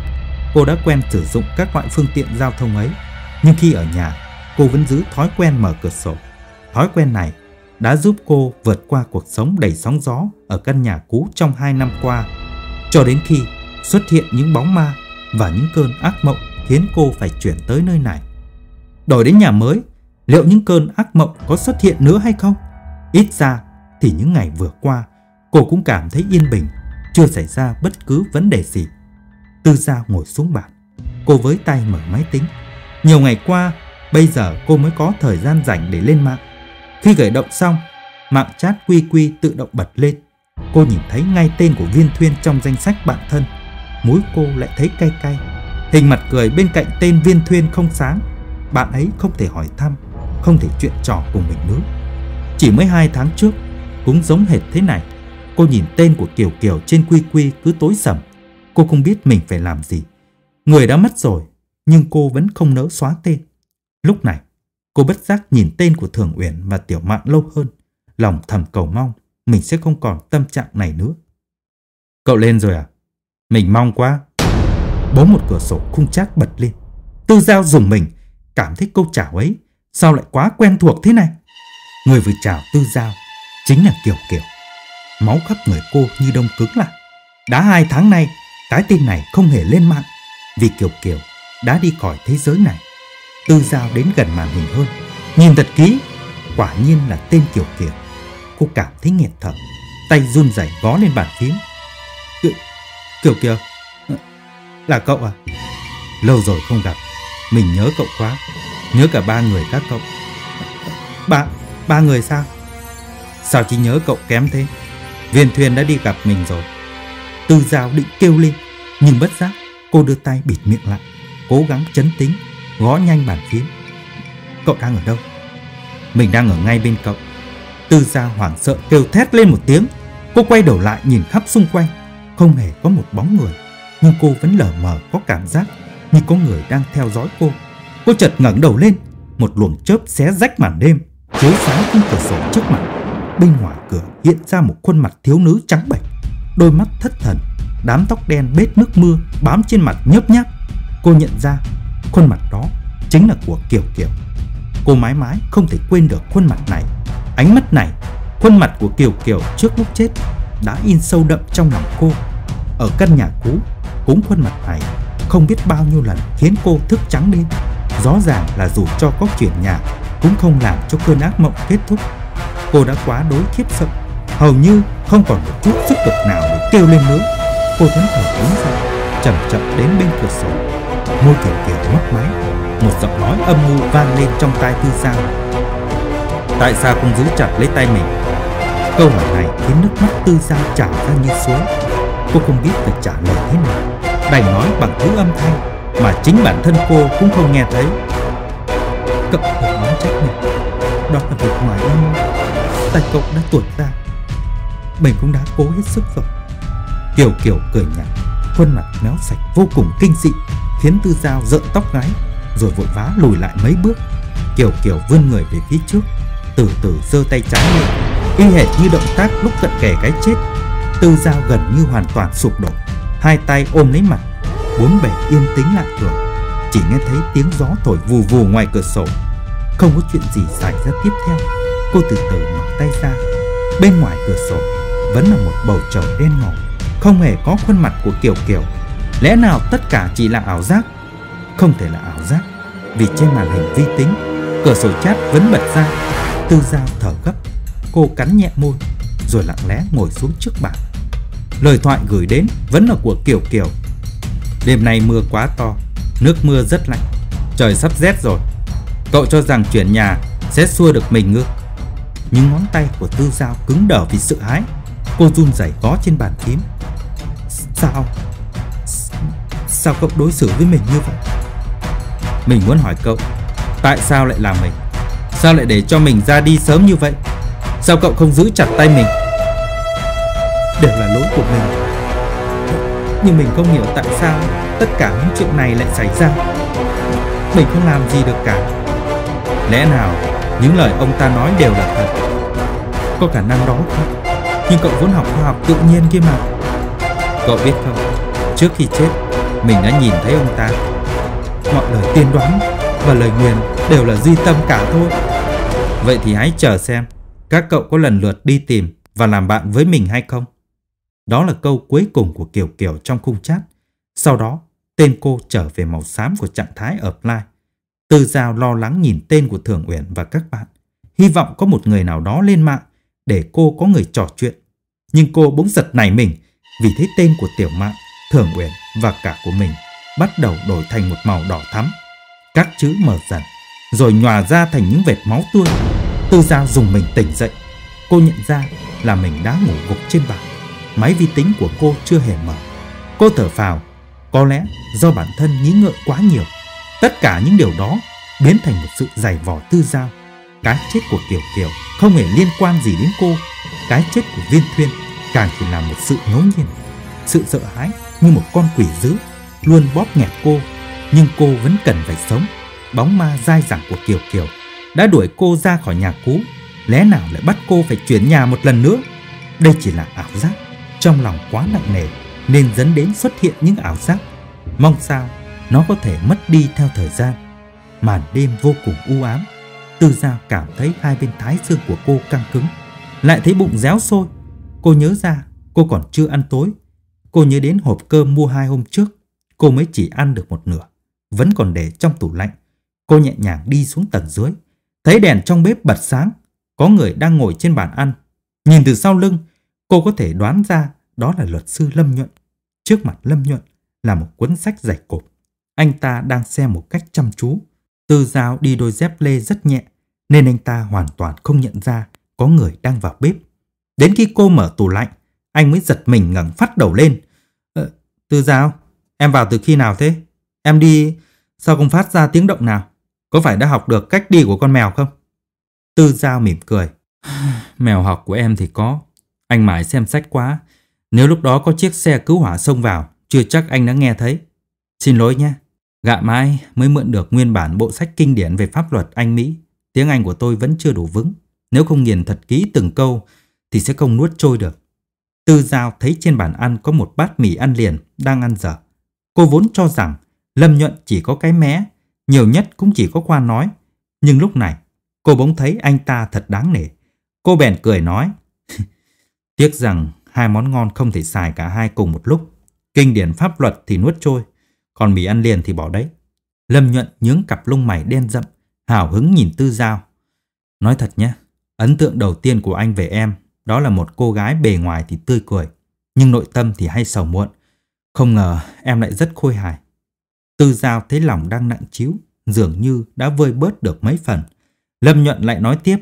Cô đã quen sử dụng các loại phương tiện giao thông ấy, nhưng khi ở nhà, cô vẫn giữ thói quen mở cửa sổ. Thói quen này đã giúp cô vượt qua cuộc sống đầy sóng gió ở căn nhà cũ trong hai năm qua, cho đến khi xuất hiện những bóng ma và những cơn ác mộng khiến cô phải chuyển tới nơi này. Đổi đến nhà mới, liệu những cơn ác mộng có xuất hiện nữa hay không? Ít ra thì những ngày vừa qua, cô cũng cảm thấy yên bình, chưa xảy ra bất cứ vấn đề gì. Tư gia ngồi xuống bàn, cô với tay mở máy tính. Nhiều ngày qua, bây giờ cô mới có thời gian rảnh để lên mạng. Khi gửi động xong, mạng chat quy quy tự động bật lên. Cô nhìn thấy ngay tên của Viên Thuyên trong danh sách bạn thân. Mũi cô lại thấy cay cay. Hình mặt cười bên cạnh tên Viên Thuyên không sáng. Bạn ấy không thể hỏi thăm, không thể chuyện trò cùng mình nữa. Chỉ mới hai tháng trước, cũng giống hệt thế này. Cô nhìn tên của Kiều Kiều trên quy quy cứ tối sầm. Cô không biết mình phải làm gì. Người đã mất rồi, nhưng cô vẫn không nỡ xóa tên. Lúc này, cô bất giác nhìn tên của Thường Uyển và Tiểu Mạn lâu hơn. Lòng thầm cầu mong mình sẽ không còn tâm trạng này nữa. Cậu lên rồi à? Mình mong quá. Bố một cửa sổ khung chát bật lên. Tư Giao dùng mình, cảm thấy câu chào ấy sao lại quá quen thuộc thế này. Người vừa chào Tư Giao chính là Kiều Kiều. Máu khắp người cô như đông cứng lại. Đã hai tháng nay, cái tên này không hề lên mạng vì Kiều Kiều đã đi khỏi thế giới này. Tư Giao đến gần màn hình hơn, nhìn thật kỹ, quả nhiên là tên Kiều Kiều. Cô cảm thấy nghẹt thở, tay run rẩy gõ lên bàn phím. Kiều, Kiều Kiều, ờ, là cậu à? Lâu rồi không gặp, mình nhớ cậu quá, nhớ cả ba người các cậu. Ba, ba người sao? Sao chỉ nhớ cậu kém thế? Viên thuyền đã đi gặp mình rồi. Tư Giao định kêu lên, nhưng bất giác cô đưa tay bịt miệng lại, cố gắng chấn tĩnh, gõ nhanh bàn phím. Cậu đang ở đâu? Mình đang ở ngay bên cậu. Tư Gia hoảng sợ kêu thét lên một tiếng. Cô quay đầu lại nhìn khắp xung quanh. Không hề có một bóng người. Nhưng cô vẫn lờ mờ có cảm giác như có người đang theo dõi cô. Cô chợt ngẩng đầu lên. Một luồng chớp xé rách màn đêm. Chiếu sáng khung cửa sổ trước mặt. Bên ngoài cửa hiện ra một khuôn mặt thiếu nữ trắng bệch. Đôi mắt thất thần. Đám tóc đen bết nước mưa bám trên mặt nhớp nháp. Cô nhận ra khuôn mặt đó chính là của Kiều Kiều. Cô mãi mãi không thể quên được khuôn mặt này Ánh mắt này, khuôn mặt của Kiều Kiều trước lúc chết đã in sâu đậm trong lòng cô. Ở căn nhà cũ, cũng khuôn mặt này không biết bao nhiêu lần khiến cô thức trắng đêm. Rõ ràng là dù cho có chuyển nhà cũng không làm cho cơn ác mộng kết thúc. Cô đã quá đối khiếp sợ, hầu như không còn một chút sức lực nào để kêu lên nữa. Cô vẫn thở đứng dậy, chậm chậm đến bên cửa sổ. Môi kiểu Kiều mất máy, một giọng nói âm mưu vang lên trong tai Tư Giang Tại sao không giữ chặt lấy tay mình? Câu hỏi này khiến nước mắt tư giao trào ra như suối. Cô không biết phải trả lời thế nào. Đành nói bằng thứ âm thanh Mà chính bản thân cô cũng không nghe thấy. Cậu phải nói trách mình. Đó là việc ngoài em tại Tay cậu đã tuột ra Mình cũng đã cố hết sức rồi. Kiều Kiều cười nhạt Khuôn mặt méo sạch vô cùng kinh dị. Khiến Tư Giao rợn tóc gáy, Rồi vội vã lùi lại mấy bước. Kiều Kiều vươn người về phía trước, từ từ giơ tay trái lên. Y hệt như động tác lúc cận kề cái chết. Tư dao gần như hoàn toàn sụp đổ. Hai tay ôm lấy mặt, bốn bề yên tĩnh lạ thường chỉ nghe thấy tiếng gió thổi vù vù ngoài cửa sổ. Không có chuyện gì xảy ra tiếp theo. Cô từ từ mở tay ra. Bên ngoài cửa sổ vẫn là một bầu trời đen ngòm. Không hề có khuôn mặt của kiều kiều lẽ nào tất cả chỉ là ảo giác không thể là ảo giác vì trên màn hình vi tính cửa sổ chat vẫn bật ra Tư Giao thở gấp, cô cắn nhẹ môi, rồi lặng lẽ ngồi xuống trước bàn. Lời thoại gửi đến vẫn là của Kiều Kiều. Đêm nay mưa quá to, nước mưa rất lạnh, trời sắp rét rồi. Cậu cho rằng chuyển nhà sẽ xua được mình ngược. Nhưng ngón tay của Tư Giao cứng đờ vì sợ hãi. Cô run rẩy gõ trên bàn phím. Sao? Sao cậu đối xử với mình như vậy? Mình muốn hỏi cậu, tại sao lại làm mình? Sao lại để cho mình ra đi sớm như vậy? Sao cậu không giữ chặt tay mình? Đều là lỗi của mình. Nhưng mình không hiểu tại sao Tất cả những chuyện này lại xảy ra. Mình không làm gì được cả. Lẽ nào Những lời ông ta nói đều là thật? Có khả năng đó không? Nhưng cậu vốn học khoa học tự nhiên kia mà. Cậu biết không Trước khi chết mình đã nhìn thấy ông ta Mọi lời tiên đoán và lời nguyền đều là duy tâm cả thôi. Vậy thì hãy chờ xem các cậu có lần lượt đi tìm và làm bạn với mình hay không. Đó là câu cuối cùng của Kiều Kiều trong khung chat. Sau đó, tên cô trở về màu xám của trạng thái offline. Tư Giao lo lắng nhìn tên của Thường Uyển và các bạn. Hy vọng có một người nào đó lên mạng để cô có người trò chuyện. Nhưng cô bỗng giật nảy mình vì thấy tên của Tiểu mạng. Thường Uyển và cả của mình bắt đầu đổi thành một màu đỏ thắm. Các chữ mở dần, rồi nhòa ra thành những vệt máu tươi. Tư Giao dùng mình tỉnh dậy. Cô nhận ra là mình đã ngủ gục trên bàn. Máy vi tính của cô chưa hề mở. Cô thở phào, có lẽ do bản thân nghĩ ngợi quá nhiều. Tất cả những điều đó biến thành một sự giày vò Tư Giao. Cái chết của Kiều Kiều không hề liên quan gì đến cô. Cái chết của Viên Thuyên càng chỉ là một sự ngẫu nhiên. Sự sợ hãi như một con quỷ dữ luôn bóp nghẹt cô, nhưng cô vẫn cần phải sống. Bóng ma dai dẳng của Kiều Kiều đã đuổi cô ra khỏi nhà cũ, lẽ nào lại bắt cô phải chuyển nhà một lần nữa? Đây chỉ là ảo giác, trong lòng quá nặng nề nên dẫn đến xuất hiện những ảo giác. Mong sao nó có thể mất đi theo thời gian. Màn đêm vô cùng u ám, Tư Giao cảm thấy hai bên thái xương của cô căng cứng, lại thấy bụng réo sôi. Cô nhớ ra cô còn chưa ăn tối. Cô nhớ đến hộp cơm mua hai hôm trước, cô mới chỉ ăn được một nửa, vẫn còn để trong tủ lạnh. Cô nhẹ nhàng đi xuống tầng dưới, thấy đèn trong bếp bật sáng, có người đang ngồi trên bàn ăn. Nhìn từ sau lưng, cô có thể đoán ra đó là luật sư Lâm Nhuận. Trước mặt Lâm Nhuận là một cuốn sách dày cộp. Anh ta đang xem một cách chăm chú. Tư dao đi đôi dép lê rất nhẹ, nên anh ta hoàn toàn không nhận ra có người đang vào bếp. Đến khi cô mở tủ lạnh, anh mới giật mình ngẩng phát đầu lên. Ờ, Tư Giao, em vào từ khi nào thế? Em đi, sao không phát ra tiếng động nào? Có phải đã học được cách đi của con mèo không? Tư Giao mỉm cười. Mèo học của em thì có. Anh mãi xem sách quá. Nếu lúc đó có chiếc xe cứu hỏa xông vào, chưa chắc anh đã nghe thấy. Xin lỗi nhé. Gạ mãi mới mượn được nguyên bản bộ sách kinh điển về pháp luật Anh Mỹ. Tiếng Anh của tôi vẫn chưa đủ vững. Nếu không nghiền thật kỹ từng câu thì sẽ không nuốt trôi được. Tư Giao thấy trên bàn ăn có một bát mì ăn liền đang ăn dở. Cô vốn cho rằng Lâm Nhuận chỉ có cái mé, nhiều nhất cũng chỉ có qua nói. Nhưng lúc này, cô bỗng thấy anh ta thật đáng nể. Cô bèn cười nói, tiếc rằng hai món ngon không thể xài cả hai cùng một lúc. Kinh điển pháp luật thì nuốt trôi, còn mì ăn liền thì bỏ đấy. Lâm Nhuận nhướng cặp lông mày đen rậm, hào hứng nhìn Tư Giao. Nói thật nhé, ấn tượng đầu tiên của anh về em đó là một cô gái bề ngoài thì tươi cười, nhưng nội tâm thì hay sầu muộn. Không ngờ em lại rất khôi hài. Tư Giao thấy lòng đang nặng chiếu, dường như đã vơi bớt được mấy phần. Lâm Nhuận lại nói tiếp.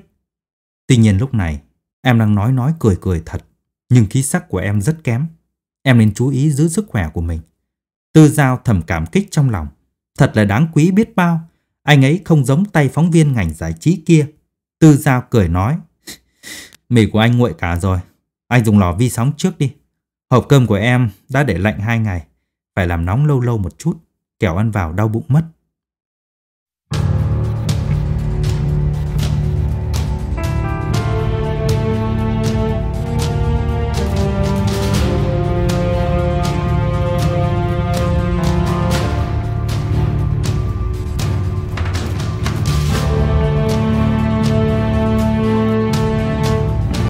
Tuy nhiên lúc này, em đang nói nói cười cười thật, nhưng khí sắc của em rất kém. Em nên chú ý giữ sức khỏe của mình. Tư Giao thầm cảm kích trong lòng. Thật là đáng quý biết bao. Anh ấy không giống tay phóng viên ngành giải trí kia. Tư Giao cười nói. Mì của anh nguội cả rồi. Anh dùng lò vi sóng trước đi. Hộp cơm của em đã để lạnh hai ngày. Phải làm nóng lâu lâu một chút. Kẻo ăn vào đau bụng mất.